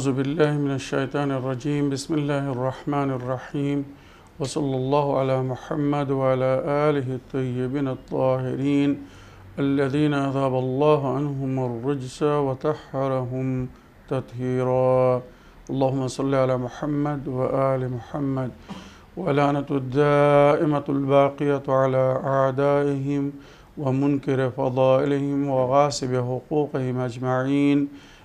أعوذ بالله من الشيطان الرجيم. بسم الله الرحمن الرحيم. وصلى الله على محمد وعلى آله الطيبين الطاهرين الذين أذهب الله عنهم الرجس وطهرهم تطهيرا. اللهم صل على محمد وآل محمد. ولعنة الدائمة الباقية على أعدائهم ومنكر فضائلهم وغاسب حقوقهم أجمعين.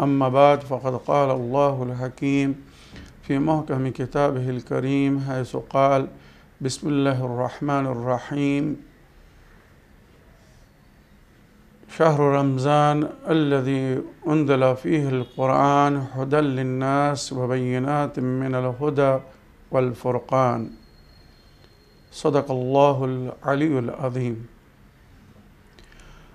أما بعد فقد قال الله الحكيم في محكم كتابه الكريم حيث قال بسم الله الرحمن الرحيم. شهر رمضان الذي أنزل فيه القرآن هدى للناس وبينات من الهدى والفرقان. صدق الله العلي العظيم.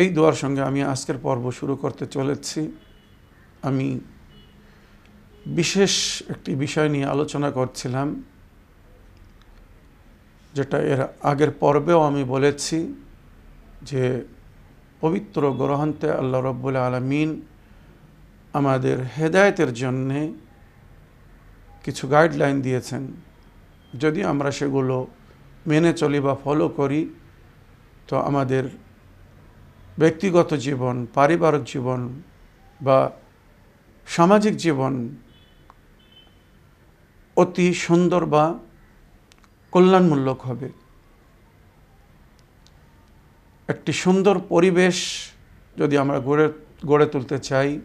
এই দোয়ার সঙ্গে আমি আজকের পর্ব শুরু করতে চলেছি। আমি বিশেষ একটি বিষয় নিয়ে আলোচনা করছিলাম, যেটা এর আগের পর্বেও আমি বলেছি যে পবিত্র গ্রহান্তে আল্লাহ রব্বুল আলমিন আমাদের হেদায়তের জন্যে কিছু গাইডলাইন দিয়েছেন। যদি আমরা সেগুলো মেনে চলি বা ফলো করি, তো আমাদের ব্যক্তিগত জীবন, পারিবারিক জীবন বা সামাজিক জীবন অতি সুন্দর বা কল্যাণমূলক হবে। একটি সুন্দর পরিবেশ যদি আমরা গড়ে গড়ে তুলতে চাই,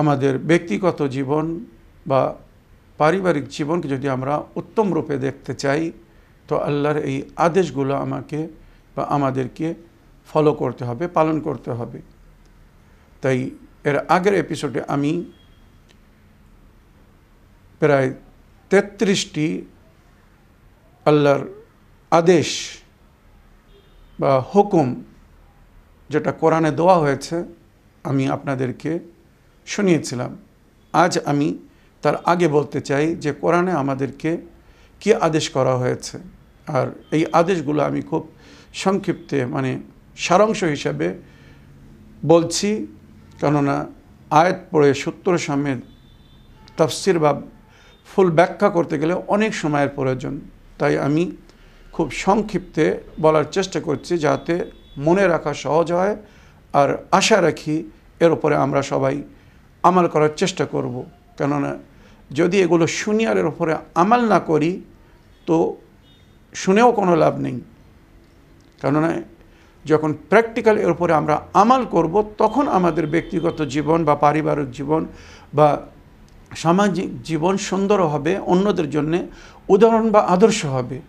আমাদের ব্যক্তিগত জীবন বা পারিবারিক জীবনকে যদি আমরা উত্তম রূপে দেখতে চাই, তো আল্লাহর এই আদেশগুলো আমাকে বা আমাদেরকে ফলো করতে হবে, পালন করতে হবে। তাই এর আগের এপিসোডে আমি প্রায় তেত্রিশটি আল্লাহর আদেশ বা হুকুম যেটা কোরআনে দেওয়া হয়েছে, আমি আপনাদেরকে শুনিয়েছিলাম। আজ আমি তার আগে বলতে চাই যে কোরআনে আমাদেরকে কি আদেশ করা হয়েছে? আর এই আদেশগুলো আমি খুব সংক্ষিপ্তে মানে সারাংশ হিসাবে বলছি, কেননা আয়াত পড়ে সূত্র সামনে তফসির বা ফুল ব্যাখ্যা করতে গেলে অনেক সময়ের প্রয়োজন। তাই আমি খুব সংক্ষিপ্তে বলার চেষ্টা করছি যাতে মনে রাখা সহজ হয় আর আশা রাখি এর উপরে আমরা সবাই আমাল করার চেষ্টা করব। কেননা যদি এগুলো শুনি আর এর উপরে আমাল না করি, তো শুনেও কোনো লাভ নেই। কেননা যখন প্র্যাকটিক্যাল এর উপরে আমরা আমাল করব, তখন আমাদের ব্যক্তিগত জীবন বা পারিবারিক জীবন বা সামাজিক জীবন সুন্দর হবে, অন্যদের জন্যে উদাহরণ বা আদর্শ হবে।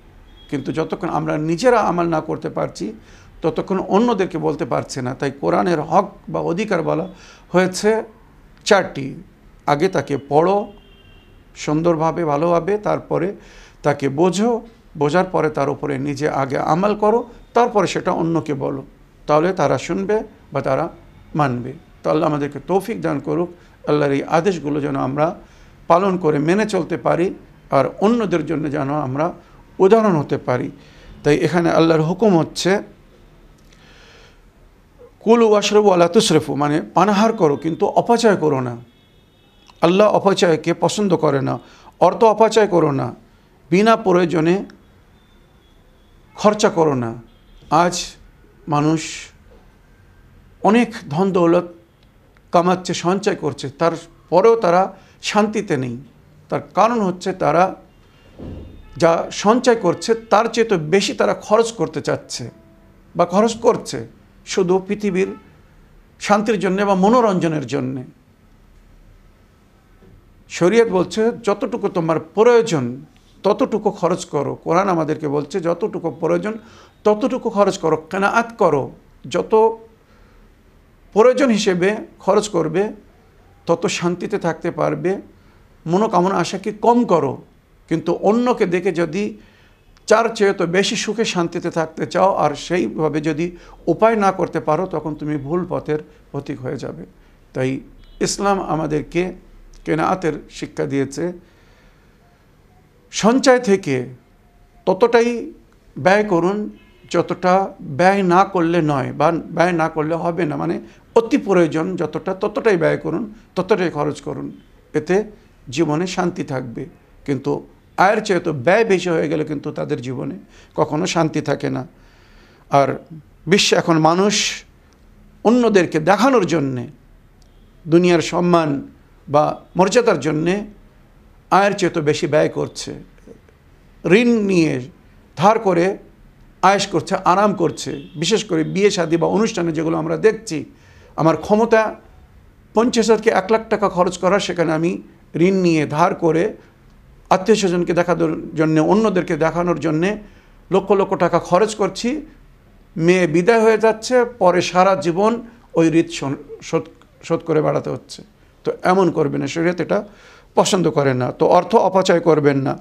কিন্তু যতক্ষণ আমরা নিজেরা আমাল না করতে পারছি, ততক্ষণ অন্যদেরকে বলতে পারছে না। তাই কোরআনের হক বা অধিকার বলা হয়েছে চারটি। আগে তাকে পড়ো, সুন্দরভাবে, ভালোভাবে, তারপরে তাকে বোঝো, বোঝার পরে তার উপরে নিজে আগে আমাল করো তারপরে সেটা অন্যকে বলো। তাহলে তারা শুনবে বা তারা মানবে। তো আল্লাহ আমাদেরকে তৌফিক দান করুক। আল্লাহর এই আদেশগুলো যেন আমরা পালন করে মেনে চলতে পারি আর অন্যদের জন্য যেন আমরা উদাহরণ হতে পারি। তাই এখানে আল্লাহর হুকুম হচ্ছে, কুল ওয়াশরবু আল্লাহ তুশরেফু মানে পানাহার করো কিন্তু অপচয় করো না। আল্লাহ অপচয়কে পছন্দ করে না, অর্থ অপচয় করো না, বিনা প্রয়োজনে খরচা করো না। আজ মানুষ অনেক ধন দৌলত কামাচ্ছে, সঞ্চয় করছে, তার পরেও তারা শান্তিতে নেই। তার কারণ হচ্ছে তারা যা সঞ্চয় করছে, তার চেয়ে তো বেশি তারা খরচ করতে চাচ্ছে বা খরচ করছে শুধু পৃথিবীর শান্তির জন্য বা মনোরঞ্জনের জন্যে। শরীয়ত বলছে, যতটুকু তোমার প্রয়োজন, ততটুকু খরচ করো। কোরআন আমাদেরকে বলছে, যতটুকু প্রয়োজন ততটুকু খরচ করো, কেনাআত করো, যত প্রয়োজন হিসেবে খরচ করবে, তত শান্তিতে থাকতে পারবে, মনোকামনা আশাকে কম করো, কিন্তু অন্যকে দেখে যদি চার চেয়ে তো বেশি সুখে শান্তিতে থাকতে চাও, আর সেইভাবে যদি উপায় না করতে পারো, তখন তুমি ভুল পথের প্রতীক হয়ে যাবে। তাই ইসলাম আমাদেরকে কেনাতের শিক্ষা দিয়েছে, সঞ্চয় থেকে ততটাই ব্যয় করুন যতটা ব্যয় না করলে নয় বা ব্যয় না করলে হবে না মানে অতি প্রয়োজন যতটা, ততটাই ব্যয় করুন, ততটাই খরচ করুন, এতে জীবনে শান্তি থাকবে। কিন্তু আয়ের চেয়ে তো ব্যয় বেশি হয়ে গেলে কিন্তু তাদের জীবনে কখনো শান্তি থাকে না। আর বিশ্বে এখন মানুষ অন্যদেরকে দেখানোর জন্যে, দুনিয়ার সম্মান বা মর্যাদার জন্যে আয়ের চেয়ে তো বেশি ব্যয় করছে। ঋণ নিয়ে ধার করে আয়েস করছে, আরাম করছে। বিশেষ করে বিয়ে শাদী বা অনুষ্ঠানে যেগুলো আমরা দেখছি, আমার ক্ষমতা পঞ্চাশ হাজারকে এক লাখ টাকা খরচ করা, সেখানে আমি ঋণ নিয়ে ধার করে আত্মীয় স্বজনকে দেখানোর জন্যে, অন্যদেরকে দেখানোর জন্যে লক্ষ লক্ষ টাকা খরচ করছি। মেয়ে বিদায় হয়ে যাচ্ছে, পরে সারা জীবন ওই ঋত শোধ শোধ করে বেড়াতে হচ্ছে। তো এমন করবে না, শরীয়ত এটা পছন্দ করে না। তো অর্থ অপচয় করবেন না।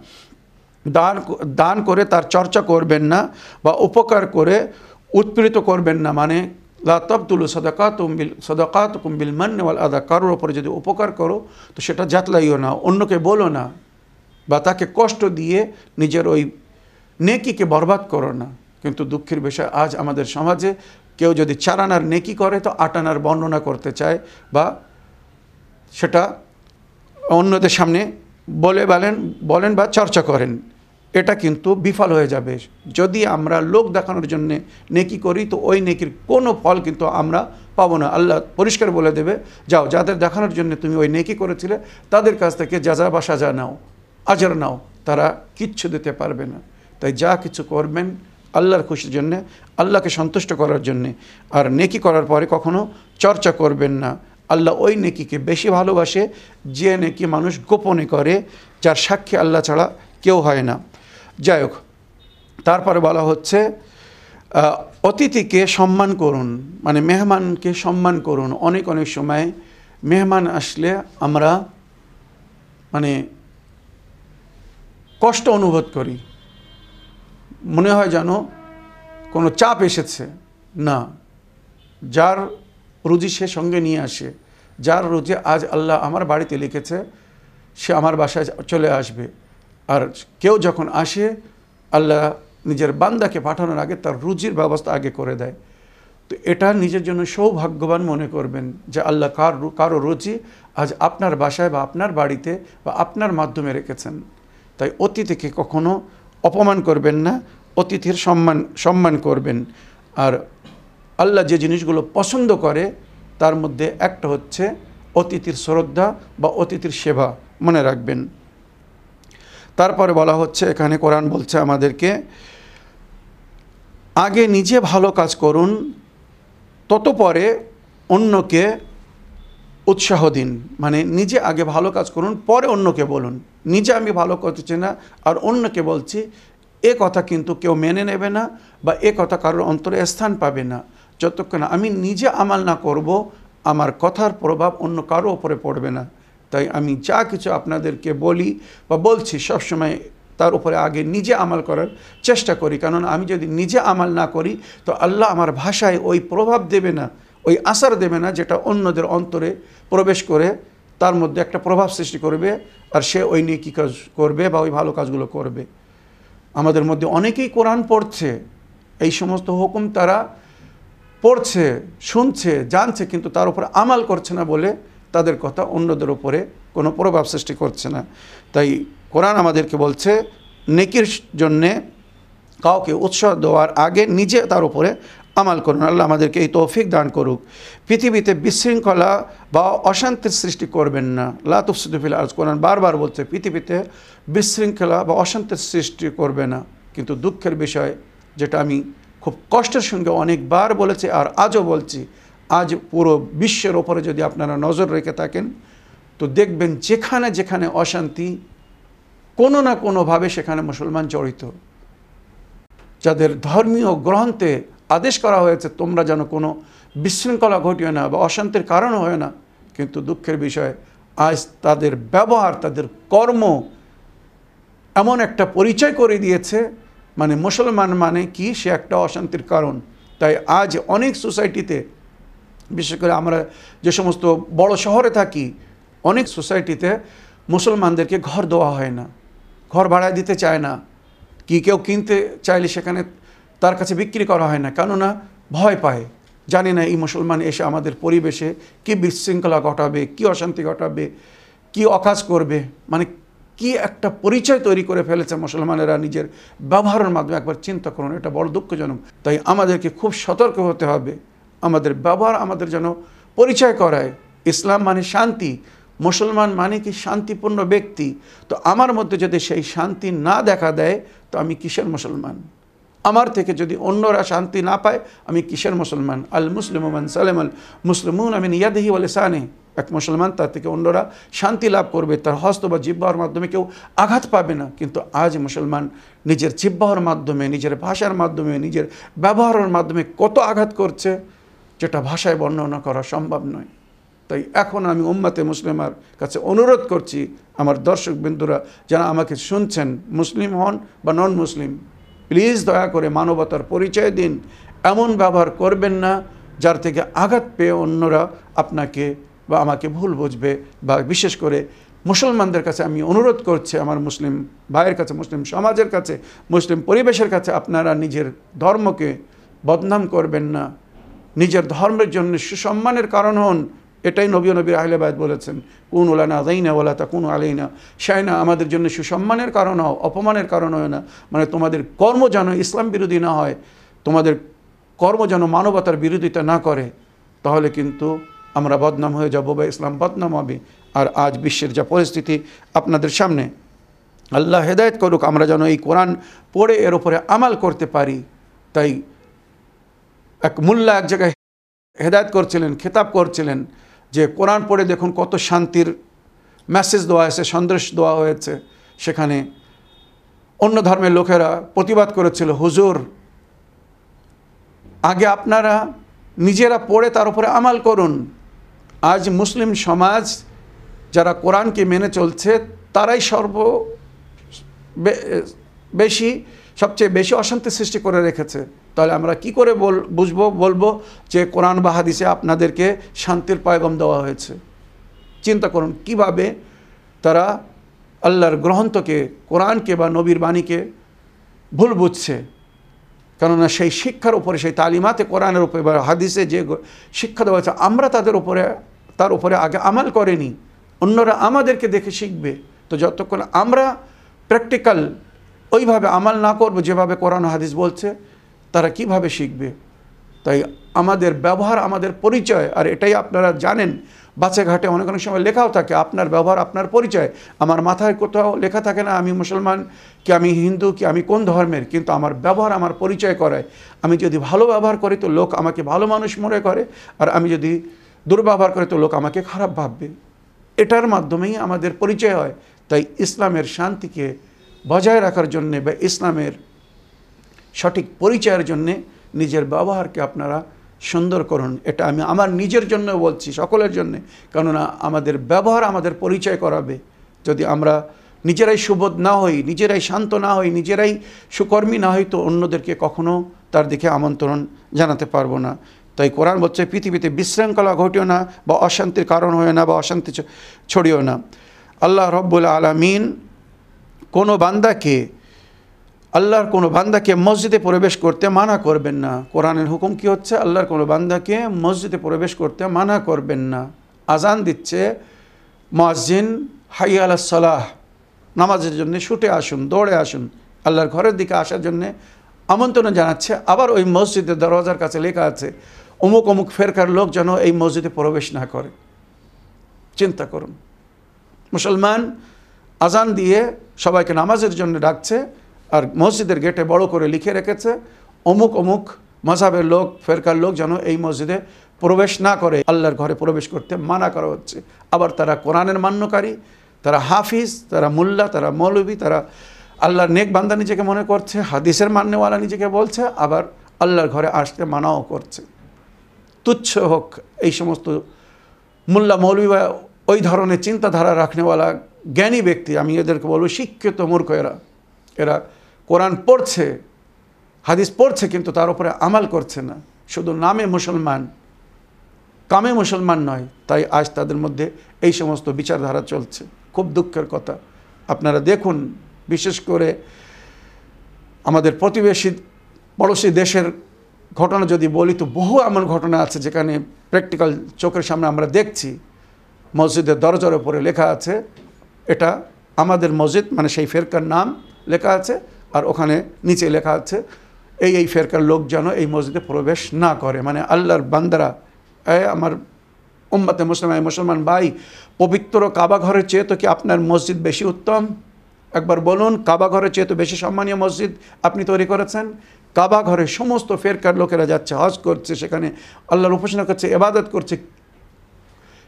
দান দান করে তার চর্চা করবেন না বা উপকার করে উৎপীড়িত করবেন না। মানে লাতবতুল সদাকাত বিল সদাকাত কুম্বিল মান্যওয়াল আদা। কারোর ওপরে যদি উপকার করো, তো সেটা জাতলাইও না, অন্যকে বলো না বা তাকে কষ্ট দিয়ে নিজের ওই নেকিকে বরবাদ করো না। কিন্তু দুঃখের বিষয়, আজ আমাদের সমাজে কেউ যদি চার আনার নেকি করে, তো আট আনার বর্ণনা করতে চায় বা সেটা অন্যদের সামনে বলে বলেন বলেন বা চর্চা করেন। এটা কিন্তু বিফল হয়ে যাবে। যদি আমরা লোক দেখানোর জন্য নেকি করি, তো ওই নেকির কোনো ফল কিন্তু আমরা পাবো না। আল্লাহ পরিষ্কার বলে দেবে, যাও, যাদের দেখানোর জন্য তুমি ওই নেকি করেছিলে, তাদের কাছ থেকে যাজা বা সাজা নাও, আজর নাও, তারা কিচ্ছু দিতে পারবে না। তাই যা কিছু করবেন আল্লাহর খুশির জন্যে, আল্লাহকে সন্তুষ্ট করার জন্যে, আর নেকি করার পরে কখনো চর্চা করবেন না। আল্লাহ ওই নেকিকে বেশি ভালোবাসে, যে নেকি মানুষ গোপনে করে, যার সাক্ষী আল্লাহ ছাড়া কেউ হয় না। যাই হোক তারপরে বলা হচ্ছে অতিথিকে সম্মান করুন মানে মেহমানকে সম্মান করুন। অনেক অনেক সময় মেহমান আসলে আমরা মানে কষ্ট অনুভব করি। মনে হয় যেন কোনো চাপ এসেছে। না। যার রুজি সে সঙ্গে নিয়ে আসে। যার রুজি আজ আল্লাহ আমার বাড়িতে লিখেছে, সে আমার বাসায় চলে আসবে। আর কেউ যখন আসে, আল্লাহ নিজের বান্দাকে পাঠানোর আগে তার রুজির ব্যবস্থা আগে করে দেয়। তো এটা নিজের জন্য সৌভাগ্যবান মনে করবেন যে আল্লাহ কার কারও রুচি আজ আপনার বাসায় বা আপনার বাড়িতে বা আপনার মাধ্যমে রেখেছেন। তাই অতিথিকে কখনো অপমান করবেন না অতিথির সম্মান সম্মান করবেন। আর আল্লাহ যে জিনিসগুলো পছন্দ করে, তার মধ্যে একটা হচ্ছে অতিথির শ্রদ্ধা বা অতিথির সেবা। মনে রাখবেন। তারপরে বলা হচ্ছে, এখানে কোরআন বলছে আমাদেরকে, আগে নিজে ভালো কাজ করুন তত পরে অন্যকে উৎসাহ দিন। মানে নিজে আগে ভালো কাজ করুন, পরে অন্যকে বলুন। নিজে আমি ভালো করতেছি না, আর অন্যকে বলছি, এ কথা কিন্তু কেউ মেনে নেবে না, বা এ কথা কারোর অন্তরে স্থান পাবে না। যতক্ষণ আমি নিজে আমাল না করব, আমার কথার প্রভাব অন্য কারও ওপরে পড়বে না। তাই আমি যা কিছু আপনাদেরকে বলি বা বলছি, সবসময় তার উপরে আগে নিজে আমাল করার চেষ্টা করি। কারণ আমি যদি নিজে আমাল না করি, তো আল্লাহ আমার ভাষায় ওই প্রভাব দেবে না, ওই আসার দেবে না যেটা অন্যদের অন্তরে প্রবেশ করে তার মধ্যে একটা প্রভাব সৃষ্টি করবে আর সে ওই নিয়ে কী কাজ করবে বা ওই ভালো কাজগুলো করবে। আমাদের মধ্যে অনেকেই কোরআন পড়ছে, এই সমস্ত হুকুম তারা পড়ছে, শুনছে, জানছে, কিন্তু তার উপরে আমাল করছে না বলে তাদের কথা অন্যদের উপরে কোনো প্রভাব সৃষ্টি করছে না। তাই কোরআন আমাদেরকে বলছে, নেকির জন্যে কাউকে উৎসাহ দেওয়ার আগে নিজে তার উপরে আমাল করুন। আল্লাহ আমাদেরকে এই তৌফিক দান করুক। পৃথিবীতে বিশৃঙ্খলা বা অশান্তির সৃষ্টি করবেন না। লাতুফসুদুফিল আজ কোরআন বারবার বলছে, পৃথিবীতে বিশৃঙ্খলা বা অশান্তির সৃষ্টি করবে না। কিন্তু দুঃখের বিষয় যেটা আমি খুব কষ্টের সঙ্গে অনেকবার বলেছি আর আজও বলছি আজ পুরো বিশ্বের ওপরে যদি আপনারা নজর রেখে থাকেন, তো দেখবেন যেখানে যেখানে অশান্তি, কোনো না কোনোভাবে সেখানে মুসলমান জড়িত। যাদের ধর্মীয় গ্রন্থে আদেশ করা হয়েছে, তোমরা যেন কোনো বিশৃঙ্খলা ঘটিও না বা অশান্তির কারণ হয় না, কিন্তু দুঃখের বিষয়, আজ তাদের ব্যবহার, তাদের কর্ম এমন একটা পরিচয় করে দিয়েছে মানে মুসলমান মানে কি? সে একটা অশান্তির কারণ। তাই আজ অনেক সোসাইটিতে বিশেষ করে আমরা যে সমস্ত বড় শহরে থাকি, অনেক সোসাইটিতে মুসলমানদেরকে ঘর দেওয়া হয় না। ঘর ভাড়ায় দিতে চায় না। কি কেউ কিনতে চাইলে সেখানে তার কাছে বিক্রি করা হয় না। কেননা ভয় পায়। জানি না এই মুসলমান এসে আমাদের পরিবেশে কি বিশৃঙ্খলা ঘটাবে, কি অশান্তি ঘটাবে, কি অকাজ করবে। মানে কি একটা পরিচয় তৈরি করে ফেলেছে মুসলমানেরা নিজের ব্যবহারের মাধ্যমে। একবার চিন্তা করুন, এটা বড় দুঃখজনক। তাই আমাদেরকে খুব সতর্ক হতে হবে। আমাদের ব্যবহার আমাদের যেন পরিচয় করায়। ইসলাম মানে শান্তি, মুসলমান মানে কি শান্তিপূর্ণ ব্যক্তি। তো আমার মধ্যে যদি সেই শান্তি না দেখা দেয়, তো আমি কিসের মুসলমান? আমার থেকে যদি অন্যরা শান্তি না পায়, আমি কিসের মুসলমান? আল মুসলিম সালেম আল মুসলিমুন আমি ইয়াদেহি বলে সানে এক মুসলমান তার থেকে অন্যরা শান্তি লাভ করবে, তার হস্ত বা জিব্বাহর মাধ্যমে কেউ আঘাত পাবে না। কিন্তু আজ মুসলমান নিজের জিব্বাহর মাধ্যমে, নিজের ভাষার মাধ্যমে, নিজের ব্যবহারের মাধ্যমে কত আঘাত করছে? যেটা ভাষায় বর্ণনা করা সম্ভব নয়। তাই এখন আমি উম্মাতে মুসলিমার কাছে অনুরোধ করছি, আমার দর্শক বিন্দুরা যারা আমাকে শুনছেন, মুসলিম হন বা নন মুসলিম প্লিজ দয়া করে মানবতার পরিচয় দিন। এমন ব্যবহার করবেন না যার থেকে আঘাত পেয়ে অন্যরা আপনাকে বা আমাকে ভুল বুঝবে বা বিশেষ করে মুসলমানদের কাছে আমি অনুরোধ করছি, আমার মুসলিম ভাইয়ের কাছে, মুসলিম সমাজের কাছে, মুসলিম পরিবেশের কাছে আপনারা নিজের ধর্মকে বদনাম করবেন না। নিজের ধর্মের জন্য সুসম্মানের কারণ হন, এটাই নবী নবীর আহলেবাদ বলেছেন। কোন ওলানা আদাইনা ওলা তা কোন আলাইনা। শাইনা আমাদের জন্য সুসম্মানের কারণ হও, অপমানের কারণ হয় না। মানে তোমাদের কর্ম যেন ইসলাম বিরোধী না হয়, তোমাদের কর্ম যেন মানবতার বিরোধিতা না করে, তাহলে কিন্তু আমরা বদনাম হয়ে যাব বা ইসলাম বদনাম হবে। আর আজ বিশ্বের যা পরিস্থিতি, আপনাদের সামনে আল্লাহ হেদায়ত করুক, আমরা যেন এই কোরআন পড়ে এর উপরে আমাল করতে পারি। তাই এক মোল্লা এক জায়গায় হেদায়ত করছিলেন, খেতাব করছিলেন যে কোরআন পড়ে দেখুন কত শান্তির মেসেজ দেওয়া হয়েছে, সন্দেশ দেওয়া হয়েছে। সেখানে অন্য ধর্মের লোকেরা প্রতিবাদ করেছিল, হুজুর, আগে আপনারা নিজেরা পড়ে তার উপরে আমাল করুন। আজ মুসলিম সমাজ যারা কোরআনকে মেনে চলছে, তারাই সর্ব বেশি সবচেয়ে বেশি অশান্তি সৃষ্টি করে রেখেছে। তাহলে আমরা কি করে বল, বুঝব, বলব যে কোরআন বা হাদিসে আপনাদেরকে শান্তির পায়গম দেওয়া হয়েছে? চিন্তা করুন, কীভাবে তারা আল্লাহর গ্রন্থকে, কোরআনকে বা নবীর বাণীকে ভুল বুঝছে? কেননা সেই শিক্ষার উপরে, সেই তালিমাতে কোরআনের উপরে বা হাদিসে যে শিক্ষা দেওয়া হয়েছে, আমরা তাদের উপরে, তার উপরে আগে আমাল করেনি। অন্যরা আমাদেরকে দেখে শিখবে। তো যতক্ষণ আমরা প্র্যাকটিক্যাল ওইভাবে আমাল না করব, যেভাবে কোরআন হাদিস বলছে, তারা কীভাবে শিখবে? তাই আমাদের ব্যবহার, আমাদের পরিচয়, আর এটাই আপনারা জানেন বাচ্চা ঘাটে অনেক অনেক সময় লেখাও থাকে, আপনার ব্যবহার, আপনার পরিচয়। আমার মাথায় কোথাও লেখা থাকে না, আমি মুসলমান, কি আমি হিন্দু, কি আমি কোন ধর্মের, কিন্তু আমার ব্যবহার, আমার পরিচয় করায়। আমি যদি ভালো ব্যবহার করি তো লোক আমাকে ভালো মানুষ মনে করে, আর আমি যদি দুর্ব্যবহার করি তো লোক আমাকে খারাপ ভাববে। এটার মাধ্যমেই আমাদের পরিচয় হয়। তাই ইসলামের শান্তিকে বজায় রাখার জন্যে বা ইসলামের সঠিক পরিচয়ের জন্যে নিজের ব্যবহারকে আপনারা সুন্দর করুন। এটা আমি আমার নিজের জন্য বলছি, সকলের জন্যে। কেননা আমাদের ব্যবহার আমাদের পরিচয় করাবে। যদি আমরা নিজেরাই সুবোধ না হই, নিজেরাই শান্ত না হই, নিজেরাই সুকর্মী না হই, তো অন্যদেরকে কখনো তার দিকে আমন্ত্রণ জানাতে পারব না। তাই কোরআন বলছে, পৃথিবীতে বিশৃঙ্খলা ঘটিও না বা অশান্তির কারণ হয় না বা অশান্তি ছড়িও না। আল্লাহ রব্বুল আলমিন কোনো বান্দাকে, আল্লাহর কোনো বান্দাকে মসজিদে প্রবেশ করতে মানা করবেন না। কোরআনের হুকুম কি হচ্ছে? আল্লাহর কোনো বান্দাকে মসজিদে প্রবেশ করতে মানা করবেন না। আজান দিচ্ছে মসজিন হাই আল্লাহ সালাহ, নামাজের জন্য ছুটে আসুন, দৌড়ে আসুন। আল্লাহর ঘরের দিকে আসার জন্যে আমন্ত্রণ জানাচ্ছে। আবার ওই মসজিদের দরওয়াজার কাছে লেখা আছে, অমুক অমুক ফেরকার লোক যেন এই মসজিদে প্রবেশ না করে। চিন্তা করুন। মুসলমান আজান দিয়ে সবাইকে নামাজের জন্য ডাকছে আর মসজিদের গেটে বড় করে লিখে রেখেছে, অমুক অমুক মজাবের লোক, ফেরকার লোক যেন এই মসজিদে প্রবেশ না করে। আল্লাহর ঘরে প্রবেশ করতে মানা করা হচ্ছে। আবার তারা কোরআনের মান্যকারী, তারা হাফিজ, তারা মোল্লা, তারা মৌলবী, তারা আল্লাহর নেক বান্দা নিজেকে মনে করছে, হাদিসের মান্যওয়ালা নিজেকে বলছে, আবার আল্লাহর ঘরে আসতে মানাও করছে। তুচ্ছ হোক এই সমস্ত মোল্লা, মৌলবী বা ওই ধরনের চিন্তাধারা রাখনেওয়ালা জ্ঞানী ব্যক্তি, আমি এদেরকে বলব শিক্ষিত মূর্খ এরা। এরা কোরআন পড়ছে, হাদিস পড়ছে, কিন্তু তার উপরে আমাল করছে না। শুধু নামে মুসলমান, কামে মুসলমান নয়, তাই আজ তাদের মধ্যে এই সমস্ত বিচারধারা চলছে। খুব দুঃখের কথা। আপনারা দেখুন, বিশেষ করে আমাদের প্রতিবেশী, পড়োশী দেশের ঘটনা যদি বলি, তো বহু এমন ঘটনা আছে যেখানে প্র্যাকটিক্যাল চোখের সামনে আমরা দেখছি। মসজিদের দরজার উপরে লেখা আছে এটা আমাদের মসজিদ মানে সেই ফেরকার নাম লেখা আছে, আর ওখানে নিচে লেখা আছে, এই এই ফেরকার লোক যেন এই মসজিদে প্রবেশ না করে। মানে আল্লাহর বান্দারা, এ আমার উম্মাতে মুসলমান মুসলমান ভাই, পবিত্র কাবা ঘরের চেয়ে তো কি আপনার মসজিদ বেশি উত্তম? একবার বলুন, কাবা ঘরের চেয়ে তো বেশি সম্মানীয় মসজিদ আপনি তৈরি করেছেন? কাবা ঘরে সমস্ত ফেরকার লোকেরা যাচ্ছে, হজ করছে, সেখানে আল্লাহর উপাসনা করছে এবাদত করছে।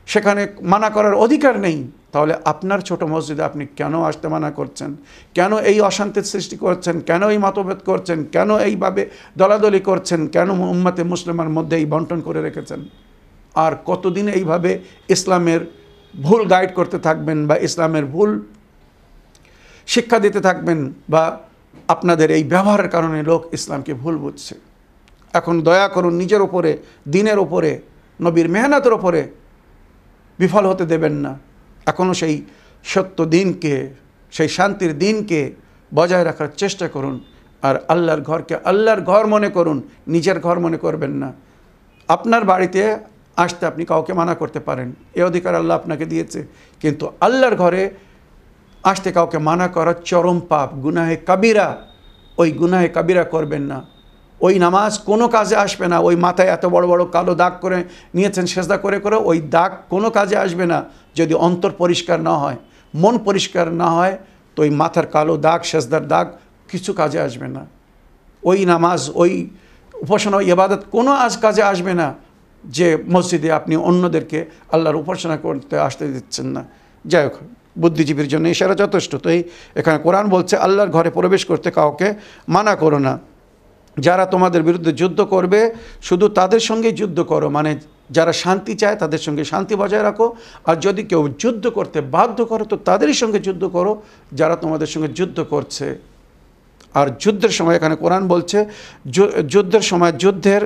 সেখানে মানা করার অধিকার নেই, তাহলে আপনার ছোট মসজিদে আপনি কেন আসতে মানা করছেন? কেন এই অশান্তির সৃষ্টি করছেন? কেন এই মতভেদ করছেন? কেন এইভাবে দলাদলি করছেন? কেন উম্মাতে মুসলিমের মধ্যে এই বন্টন করে রেখেছেন? আর কতদিন এইভাবে ইসলামের ভুল গাইড করতে থাকবেন বা ইসলামের ভুল শিক্ষা দিতে থাকবেন বা আপনাদের এই ব্যবহারের কারণে লোক ইসলামকে ভুল বুঝছে? এখন দয়া করুন, নিজের ওপরে দিনের ওপরে নবীর মেহনতের ওপরে বিফল হতে দেবেন না। এখনও সেই সত্য দিনকে, সেই শান্তির দিনকে বজায় রাখার চেষ্টা করুন আর আল্লাহর ঘরকে আল্লাহর ঘর মনে করুন, নিজের ঘর মনে করবেন না। আপনার বাড়িতে আসতে আপনি কাউকে মানা করতে পারেন, এ অধিকার আল্লাহ আপনাকে দিয়েছে। কিন্তু আল্লাহর ঘরে আসতে কাউকে মানা করা চরম পাপ, গুনাহে কাবিরা, ওই গুনাহে কাবিরা করবেন না। ওই নামাজ কোনো কাজে আসবে না। ওই মাথায় এত বড় বড় কালো দাগ করে নিয়েছেন, সেজদা করে করে ওই দাগ কোনো কাজে আসবে না যদি অন্তর পরিষ্কার না হয়। মন পরিষ্কার না হয় তো ওই মাথার কালো দাগ, সেজদার দাগ কিছু কাজে আসবে না। ওই নামাজ, ওই উপাসনা, ওই ইবাদত কোনো আজ কাজে আসবে না যে মসজিদে আপনি অন্যদেরকে আল্লাহর উপাসনা করতে আসতে দিচ্ছেন না। যাই হোক, বুদ্ধিজীবীর জন্য ইশারা যথেষ্ট। তো এই এখানে কোরআন বলছে, আল্লাহর ঘরে প্রবেশ করতে কাউকে মানা করো না। যারা তোমাদের বিরুদ্ধে যুদ্ধ করবে, শুধু তাদের সঙ্গে যুদ্ধ করো। মানে যারা শান্তি চায়, তাদের সঙ্গে শান্তি বজায় রাখো। আর যদি কেউ যুদ্ধ করতে বাধ্য করো, তো তাদেরই সঙ্গে যুদ্ধ করো, যারা তোমাদের সঙ্গে যুদ্ধ করছে। আর যুদ্ধের সময় এখানে কোরআন বলছে যুদ্ধের সময় যুদ্ধের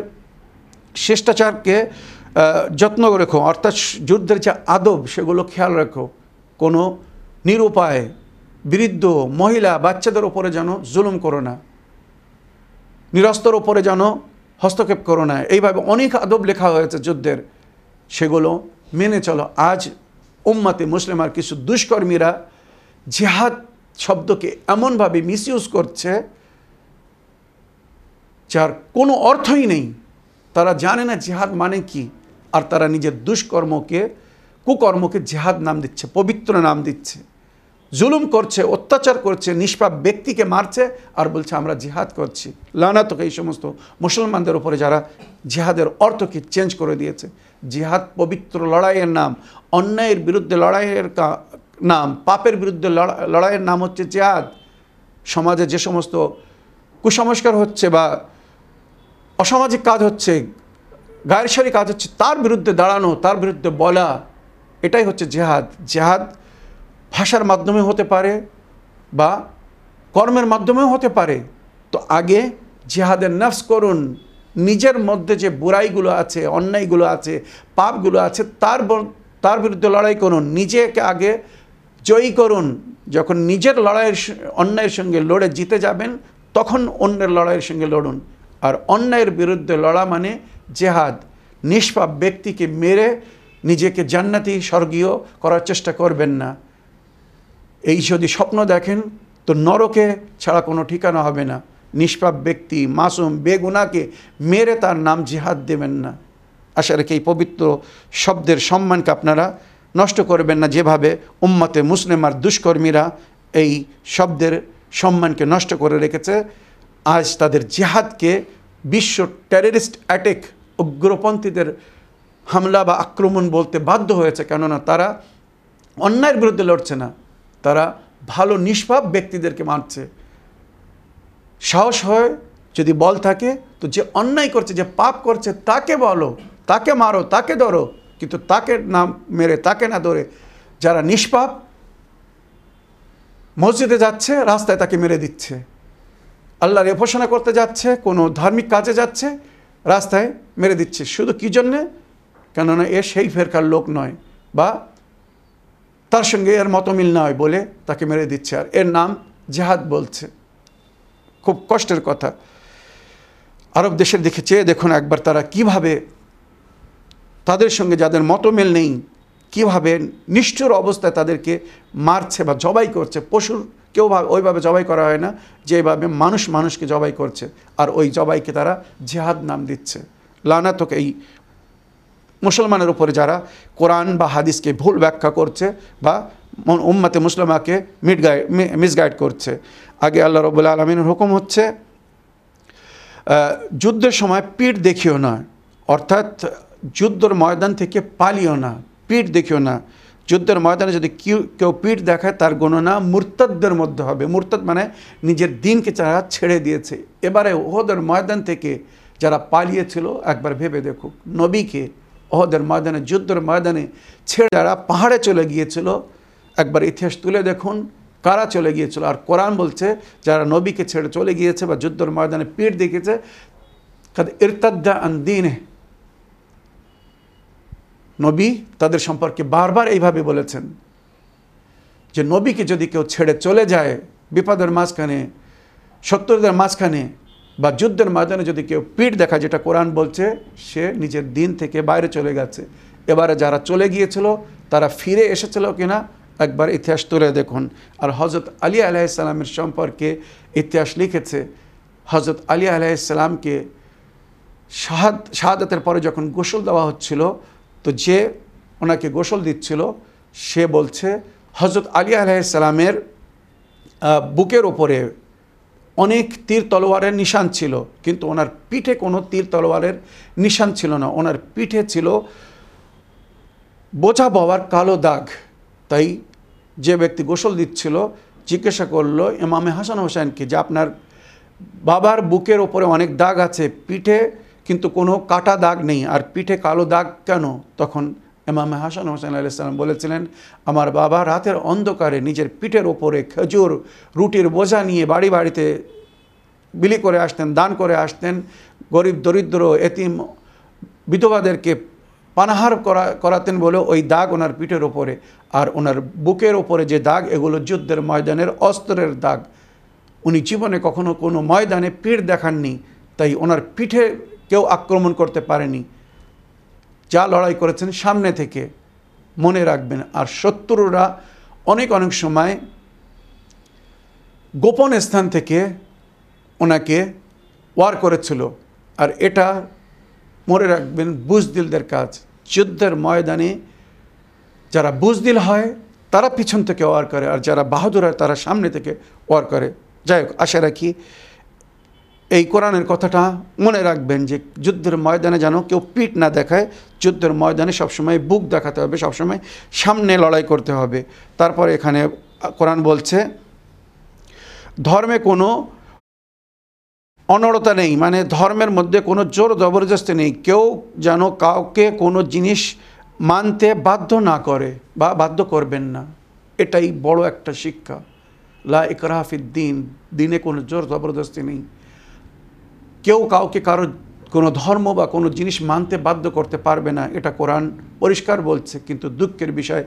শিষ্টাচারকে যত্ন রেখো। অর্থাৎ যুদ্ধের যে আদব, সেগুলো খেয়াল রাখো। কোনো নিরুপায়, বৃদ্ধ, মহিলা, বাচ্চাদের ওপরে যেন জুলুম করো না। নিরস্তর ওপরে যেন হস্তক্ষেপ করো না। এইভাবে অনেক আদব লেখা হয়েছে যুদ্ধের। সেগুলো মেনে চলো। আজ উম্মাতে মুসলিম আর কিছু দুষ্কর্মীরা জেহাদ শব্দকে এমনভাবে মিসইউজ করছে, যার কোনো অর্থই নেই। তারা জানে না জেহাদ মানে কি, আর তারা নিজের দুষ্কর্মকে, কুকর্মকে জেহাদ নাম দিচ্ছে, পবিত্র নাম দিচ্ছে। জুলুম করছে, অত্যাচার করছে, নিষ্পাপ ব্যক্তিকে মারছে আর বলছে, আমরা জিহাদ করছি। লানাতক এই সমস্ত মুসলমানদের উপরে যারা জিহাদের অর্থকে চেঞ্জ করে দিয়েছে। জিহাদ পবিত্র লড়াইয়ের নাম, অন্যায়ের বিরুদ্ধে লড়াইয়ের নাম, পাপের বিরুদ্ধে লড়াইয়ের নাম হচ্ছে জেহাদ। সমাজে যে সমস্ত কুসংস্কার হচ্ছে বা অসামাজিক কাজ হচ্ছে গায়েরসারি কাজ হচ্ছে, তার বিরুদ্ধে দাঁড়ানো, তার বিরুদ্ধে বলা, এটাই হচ্ছে জেহাদ। জেহাদ ভাষার মাধ্যমে হতে পারে বা কর্মের মাধ্যমেও হতে পারে। তো আগে জেহাদের নফস করুন, নিজের মধ্যে যে বুড়াইগুলো আছে, অন্যায়গুলো আছে, পাপগুলো আছে, তার তার বিরুদ্ধে লড়াই করুন, নিজেকে আগে জয়ী করুন। যখন নিজের লড়াইয়ের অন্যায়ের সঙ্গে লড়ে জিতে যাবেন, তখন অন্যের লড়াইয়ের সঙ্গে লড়ুন। আর অন্যায়ের বিরুদ্ধে লড়া মানে জেহাদ। নিষ্পাপ ব্যক্তিকে মেরে নিজেকে জান্নাতি স্বর্গীয় করার চেষ্টা করবেন না। এই যদি স্বপ্ন দেখেন, তো নরকে ছাড়া কোনো ঠিকানা হবে না। নিষ্পাপ ব্যক্তি, মাসুম, বেগুনাকে মেরে তার নাম জিহাদ দেবেন না। আশা রেখে এই পবিত্র শব্দের সম্মানকে আপনারা নষ্ট করবেন না। যেভাবে উম্মতে মুসলিম আর দুষ্কর্মীরা এই শব্দের সম্মানকে নষ্ট করে রেখেছে, আজ তাদের জেহাদকে বিশ্ব টেররিস্ট অ্যাটেক উগ্রপন্থীদের হামলা বা আক্রমণ বলতে বাধ্য হয়েছে। কেননা তারা অন্যায়ের বিরুদ্ধে লড়ছে না। তারা ভালো, নিষ্পাপ ব্যক্তিদেরকে মারছে। সাহস হয় যদি বল থাকে, তো যে অন্যায় করছে, যে পাপ করছে, তাকে বলো, তাকে মারো, তাকে ধরো, কিন্তু তাকে না মেরে, তাকে না ধরে যারা নিষ্পাপ মসজিদে যাচ্ছে, রাস্তায় তাকে মেরে দিচ্ছে। আল্লাহর উপাসনা করতে যাচ্ছে, কোনো ধার্মিক কাজে যাচ্ছে, রাস্তায় মেরে দিচ্ছে। শুধু কী জন্যে? কেননা এ সেই ফেরকার লোক নয়, বা তার সঙ্গে এর মতমিল নয় বলে তাকে মেরে দিচ্ছে। আর এর নাম জেহাদ বলছে। খুব কষ্টের কথা। আরব দেশের দিকে চেয়ে দেখুন একবার তারা কীভাবে তাদের সঙ্গে যাদের মতমিল নেই, কীভাবে নিষ্ঠুর অবস্থায় তাদেরকে মারছে বা জবাই করছে। পশুর কেউ ওইভাবে জবাই করা হয় না যেভাবে মানুষ মানুষকে জবাই করছে। আর ওই জবাইকে তারা জেহাদ নাম দিচ্ছে। লানাতক এই মুসলমানের উপরে যারা কোরআন বা হাদিসকে ভুল ব্যাখ্যা করছে বা উম্মাতে মুসলমাকে মিড গাইড মিসগাইড করছে। আগে আল্লাহ রবুল্লা আলমিনের হুকুম হচ্ছে যুদ্ধের সময় পিঠ দেখিও না, অর্থাৎ যুদ্ধর ময়দান থেকে পালিও না, পিঠ দেখিও না। যুদ্ধের ময়দানে যদি কেউ কেউ পিঠ দেখায়, তার গণনা মুরতাদদের মধ্যে হবে। মুরতাদ মানে নিজের দিনকে যারা ছেড়ে দিয়েছে। এবারে ওহদের ময়দান থেকে যারা পালিয়েছিল, একবার ভেবে দেখুক, নবীকে ওহদের ময়দানে, যুদ্ধের ময়দানে ছেড়ে যারা পাহাড়ে চলে গিয়েছিল, একবার ইতিহাস তুলে দেখুন, কারা চলে গিয়েছিল। আর কোরআন বলছে, যারা নবীকে ছেড়ে চলে গিয়েছে বা যুদ্ধের ময়দানে পিঠ দেখেছে, কাদ ইরতাদ্দা আন দিনে। নবী তাদের সম্পর্কে বারবার এইভাবে বলেছেন, যে নবীকে যদি কেউ ছেড়ে চলে যায়, বিপদের মাঝখানে সত্তরদের মাঝখানে বা যুদ্ধের ময়দানে যদি কেউ পিঠ দেখা যেটা কোরআন বলছে, সে নিজের দিন থেকে বাইরে চলে গেছে। এবারে যারা চলে গিয়েছিল, তারা ফিরে এসেছিল কিনা, একবার ইতিহাস তুলে দেখুন। আর হজরত আলী আলাইসাল্লামের সম্পর্কে ইতিহাস লিখেছে হজরত আলী আলাইসাল্লামকে শাহাদ, শাহাদাতের পরে যখন গোসল দেওয়া হচ্ছিল, তো যে ওনাকে গোসল দিচ্ছিল, সে বলছে হজরত আলী আলাইসাল্লামের বুকের ওপরে অনেক তীর তলোয়ারের নিশান ছিল, কিন্তু ওনার পিঠে কোনো তীর তলোয়ারের নিশান ছিল না। ওনার পিঠে ছিল বোঝা বাবার কালো দাগ। তাই যে ব্যক্তি গোসল দিচ্ছিল, জিজ্ঞাসা করল, ইমামে হাসান হোসেনকে যে আপনার বাবার বুকের ওপরে অনেক দাগ আছে, পিঠে কিন্তু কোনো কাটা দাগ নেই, আর পিঠে কালো দাগ কেন? তখন ইমামে হাসান হোসেন আলাইসালাম বলেছিলেন, আমার বাবা রাতের অন্ধকারে নিজের পিঠের ওপরে খেজুর, রুটির বোঝা নিয়ে বাড়ি বাড়িতে বিলি করে আসতেন, দান করে আসতেন। গরিব, দরিদ্র, এতিম বিধবাদেরকে পানাহার করা, করাতেন বলে ওই দাগ ওনার পিঠের ওপরে। আর ওনার বুকের ওপরে যে দাগ, এগুলো যুদ্ধের ময়দানের অস্ত্রের দাগ। উনি জীবনে কখনো কোনো ময়দানে পিঠ দেখাননি, তাই ওনার পিঠে কেউ আক্রমণ করতে পারেনি। যা লড়াই করেছেন সামনে থেকে মনে রাখবেন। আর শত্রুরা অনেক অনেক সময় গোপন স্থান থেকে ওনাকে ওয়ার করেছিল। আর এটা মনে রাখবেন বুজদিলদের কাজ। যুদ্ধের ময়দানে যারা বুজদিল হয়, তারা পিছন থেকে ওয়ার করে। আর যারা বাহাদুর হয়, তারা সামনে থেকে ওয়ার করে। যাই হোক, আশা রাখি এই কোরআনের কথাটা মনে রাখবেন যে যুদ্ধের ময়দানে যেন কেউ পিঠ না দেখায়, যুদ্ধের ময়দানে সবসময় বুক দেখাতে হবে, সবসময় সামনে লড়াই করতে হবে। তারপর এখানে কোরআন বলছে, ধর্মে কোনো অনড়তা নেই মানে ধর্মের মধ্যে কোনো জোর জবরদস্তি নেই। কেউ যেন কাউকে কোনো জিনিস মানতে বাধ্য না করে বা বাধ্য করবেন না। এটাই বড় একটা শিক্ষা। লা ইকরাফিদ দিন, দিনে কোনো জোর জবরদস্তি নেই। কেউ কাউকে কারও কোনো ধর্ম বা কোনো জিনিস মানতে বাধ্য করতে পারবে না, এটা কোরআন পরিষ্কার বলছে। কিন্তু দুঃখের বিষয়,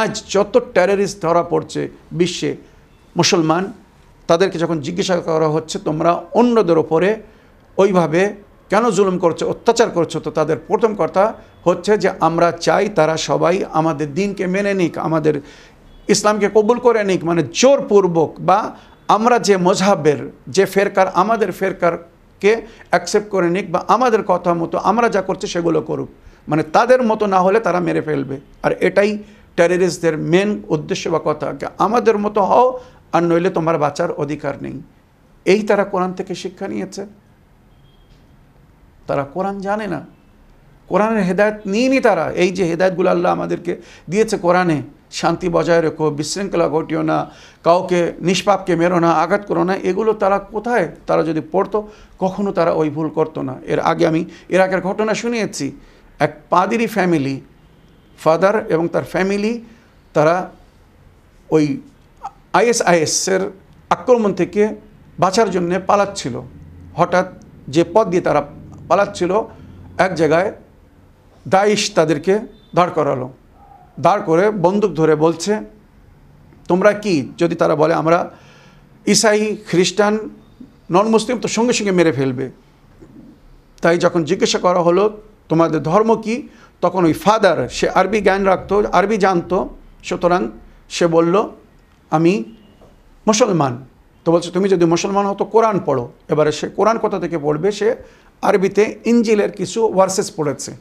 আজ যত টেররিস্ট ধরা পড়ছে বিশ্বে, মুসলমান, তাদেরকে যখন জিজ্ঞাসা করা হচ্ছে, তোমরা অন্যদের ওপরে ওইভাবে কেন জুলুম করছ, অত্যাচার করছ? তো তাদের প্রথম কথা হচ্ছে যে, আমরা চাই তারা সবাই আমাদের দিনকে মেনে নিক, আমাদের ইসলামকে কবুল করে নিক মানে জোরপূর্বক, বা আমরা যে মজাবের যে ফেরকার, আমাদের ফেরকারকে অ্যাকসেপ্ট করে নিক বা আমাদের কথা মতো আমরা যা করছি সেগুলো করুক। মানে তাদের মতো না হলে তারা মেরে ফেলবে। আর এটাই টেররিস্টদের মেন উদ্দেশ্য বা কথা। আমাদের মতো হও আর নইলে তোমার বাঁচার অধিকার নেই। এই তারা কোরআন থেকে শিক্ষা নিয়েছে। তারা কোরআন জানে না। কোরআনের হেদায়ত নিয়েনি তারা। এই যে হেদায়তগুলো আল্লাহ আমাদেরকে দিয়েছে কোরআনে। শান্তি বজায় রেখো, বিশৃঙ্খলা ঘটিও না, কাউকে নিষ্পাপকে মেরো না, আঘাত করো না, এগুলো তারা কোথায়? তারা যদি পড়তো, কখনো তারা ওই ভুল করতো না। এর আগে আমি ইরাকের ঘটনা শুনিয়েছি। এক পাদিরি ফ্যামিলি, ফাদার এবং তার ফ্যামিলি, তারা ওই আইএসআইএসের আক্রমণ থেকে বাঁচার জন্যে পালাচ্ছিল। হঠাৎ যে পথ দিয়ে তারা পালাচ্ছিল, এক জায়গায় দাইশ তাদেরকে দাঁড় করালো। দাঁড় করে বন্দুক ধরে বলছে, তোমরা কি? যদি তারা বলে, আমরা ইসাই খ্রিস্টান নন মুসলিম তো সঙ্গে সঙ্গে মেরে ফেলবে। তাই যখন জিজ্ঞাসা করা হলো, তোমাদের ধর্ম কি? তখন ওই ফাদার, সে আরবি জ্ঞান রাখতো, আরবি জানতো। সুতরাং সে বলল, আমি মুসলমান। তো বলছে, তুমি যদি মুসলমান হতো কোরআন পড়ো। এবারে সে কোরআন কোথা থেকে পড়বে? সে আরবিতে ইঞ্জিলের কিছু ওয়ার্সেস পড়েছে।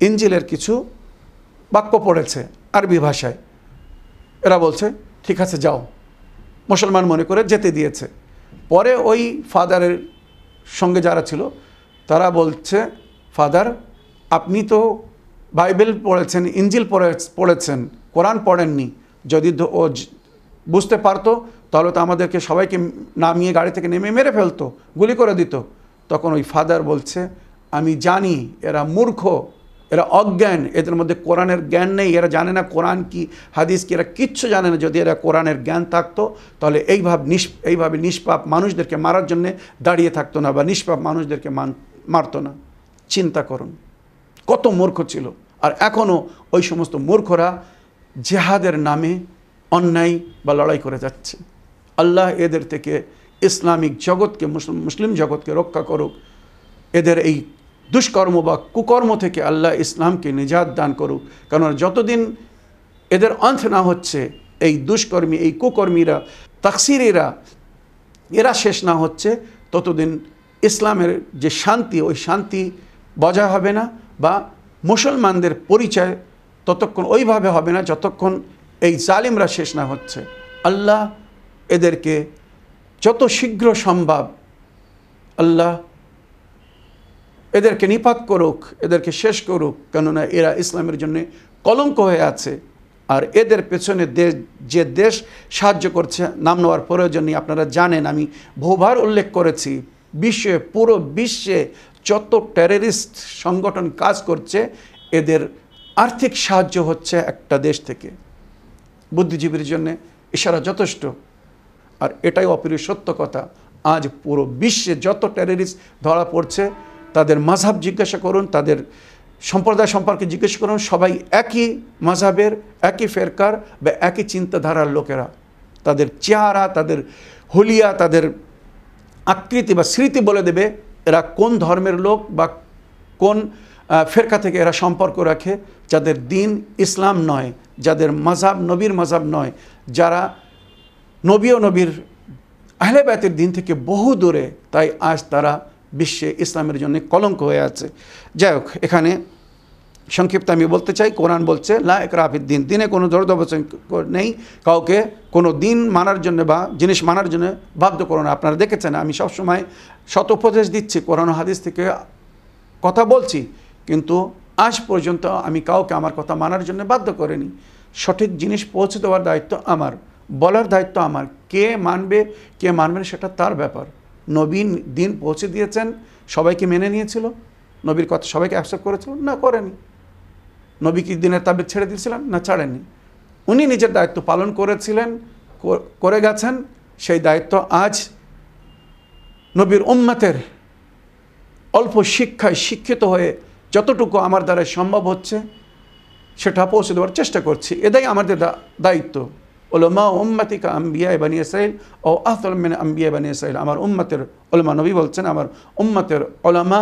ইঞ্জিলের কিছু বাক্য পড়েছে আরবি ভাষায়। এরা বলছে, ঠিক আছে, যাও। মুসলমান মনে করে যেতে দিয়েছে। পরে ওই ফাদারের সঙ্গে যারা ছিল, তারা বলছে, ফাদার, আপনি তো বাইবেল পড়েছেন, ইঞ্জিল পড়ে, পড়েছেন, কোরআন পড়েননি। যদি ও বুঝতে পারতো, তাহলে তো আমাদেরকে সবাইকে নামিয়ে গাড়ি থেকে নেমে মেরে ফেলতো, গুলি করে দিত। তখন ওই ফাদার বলছে, আমি জানি, এরা মূর্খ এরা অজ্ঞান, এদের মধ্যে কোরআনের জ্ঞান নেই, এরা জানে না কোরআন কি, হাদিস কি, এরা কিচ্ছু জানে না। যদি এরা কোরআনের জ্ঞান থাকতো, তাহলে এইভাবে নিস, এইভাবে নিষ্পাপ মানুষদেরকে মারার জন্যে দাঁড়িয়ে থাকতো না বা নিষ্পাপ মানুষদেরকে মান, মারতো না। চিন্তা করুন, কত মূর্খ ছিল। আর এখনও ওই সমস্ত মূর্খরা জেহাদের নামে অন্যায় বা লড়াই করে যাচ্ছে। আল্লাহ এদের থেকে ইসলামিক জগৎকে মুসলিম জগৎকে রক্ষা করুক। এদের এই দুষ্কর্ম বা কুকর্ম থেকে আল্লাহ ইসলামকে নিজাত দান করুক। কারণ যতদিন এদের অন্ত না হচ্ছে, এই দুষ্কর্মী, এই কুকর্মীরা, তাকসিরেরা, এরা শেষ না হচ্ছে, ততদিন ইসলামের যে শান্তি, ওই শান্তি বজায় হবে না বা মুসলমানদের পরিচয় ততক্ষণ ওইভাবে হবে না যতক্ষণ এই জালিমরা শেষ না হচ্ছে। আল্লাহ এদেরকে যত শীঘ্র সম্ভব, আল্লাহ এদেরকে নিপাত করুক, এদেরকে শেষ করুক, কেননা এরা ইসলামের জন্য কলঙ্ক হয়ে আছে। আর এদের পেছনে দেশ, যে দেশ সাহায্য করছে, নাম নেওয়ার প্রয়োজন নেই। আপনারা জানেন, আমি বহুবার উল্লেখ করেছি, বিশ্বে, পুরো বিশ্বে যত টেররিস্ট সংগঠন কাজ করছে, এদের আর্থিক সাহায্য হচ্ছে একটা দেশ থেকে। বুদ্ধিজীবীর জন্যে ইশারা যথেষ্ট। আর এটাই অপরিয় সত্য কথা। আজ পুরো বিশ্বে যত টেররিস্ট ধরা পড়ছে তাদের মাঝাব জিজ্ঞাসা করুন, তাদের সম্প্রদায় সম্পর্কে জিজ্ঞেস করুন, সবাই একই মাঝাবের একই ফেরকার বা একই চিন্তাধারার লোকেরা। তাদের চেহারা, তাদের হলিয়া, তাদের আকৃতি বা স্মৃতি বলে দেবে এরা কোন ধর্মের লোক বা কোন ফেরকা থেকে এরা সম্পর্ক রাখে, যাদের দিন ইসলাম নয়, যাদের মাঝাব নবীর মাঝাব নয়, যারা নবী ও নবীর আহলেবায়তের দিন থেকে বহু দূরে, তাই আজ তারা বিশ্বে ইসলামের জন্য কলঙ্ক হয়ে আছে। যাই হোক, এখানে সংক্ষিপ্ত আমি বলতে চাই, কোরআন বলছে, লা একরাফির দিন। দিনে কোনো জোরদবচন নেই, কাউকে কোনো দিন মানার জন্য বা জিনিস মানার জন্য বাধ্য করো না। আপনারা দেখেছেন, আমি সবসময় শত উপদেশ দিচ্ছি, কোরআন হাদিস থেকে কথা বলছি, কিন্তু আজ পর্যন্ত আমি কাউকে আমার কথা মানার জন্য বাধ্য করিনি। সঠিক জিনিস পৌঁছে দেওয়ার দায়িত্ব আমার, বলার দায়িত্ব আমার। কে মানবে কে মানবে সেটা তার ব্যাপার। নবীন দিন পৌঁছে দিয়েছেন, সবাইকে মেনে নিয়েছিল, নবীর কথা সবাইকে অ্যাকসেপ্ট করেছিল, না করেনি। নবী কি দিনের তাবিদ ছেড়ে দিয়েছিলেন? না ছাড়েনি উনি নিজের দায়িত্ব পালন করেছিলেন, করে গেছেন, সেই দায়িত্ব আজ নবীর উম্মাতের অল্প শিক্ষায় শিক্ষিত হয়ে যতটুকু আমার দ্বারা সম্ভব হচ্ছে, সেটা পৌঁছে দেওয়ার চেষ্টা করছি। এটাই আমাদের দায়িত্ব। ওলমা উম্মাতিকা আম্বিয়া বানিয়ে ইসরাইল ও আহতলমিন আম্বিয়া বানিয়ে ইসরাইল আমার উম্মতের ওলমা নবী বলছেন, আমার উম্মতের ওলামা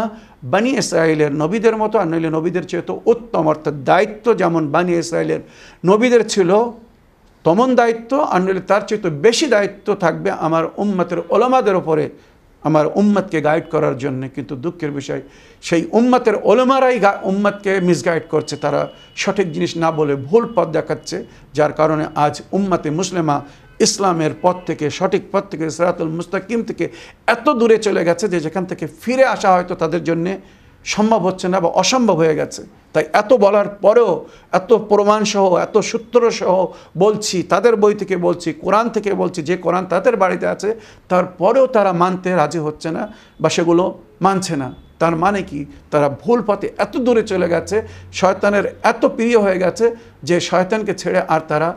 বানি ইসরায়েলের নবীদের মতো, আর নইলে নবীদের চেয়ে তো উত্তম, অর্থাৎ দায়িত্ব যেমন বানি ইসরায়েলের নবীদের ছিল, তমন দায়িত্ব, আর নইলে তার চেয়ে তো বেশি দায়িত্ব থাকবে আমার উম্মতের ওলামাদের ওপরে আমার উম্মতকে গাইড করার জন্য। কিন্তু দুঃখের বিষয়, সেই উম্মতের ওলমারাই উম্মতকে মিসগাইড করছে। তারা সঠিক জিনিস না বলে ভুল পথ দেখাচ্ছে, যার কারণে আজ উম্মতে মুসলিমা ইসলামের পথ থেকে, সঠিক পথ থেকে, সিরাতুল মুস্তাকিম থেকে এত দূরে চলে গেছে যে যেখান থেকে ফিরে আসা হয়তো তাদের জন্যে সম্ভব হচ্ছে না বা অসম্ভব হয়ে গেছে। তাই এত বলার পরেও, এত প্রমাণসহ, এত সূত্রসহ বলছি, তাদের বই থেকে বলছি, কোরআন থেকে বলছি, যে কোরআন তাদের বাড়িতে আছে, তারপরেও তারা মানতে রাজি হচ্ছে না বা সেগুলো মানছে না। তার মানে কি? তারা ভুল পথে এত দূরে চলে গেছে, শয়তানের এত প্রিয় হয়ে গেছে, যে শয়তানকে ছেড়ে আর তারা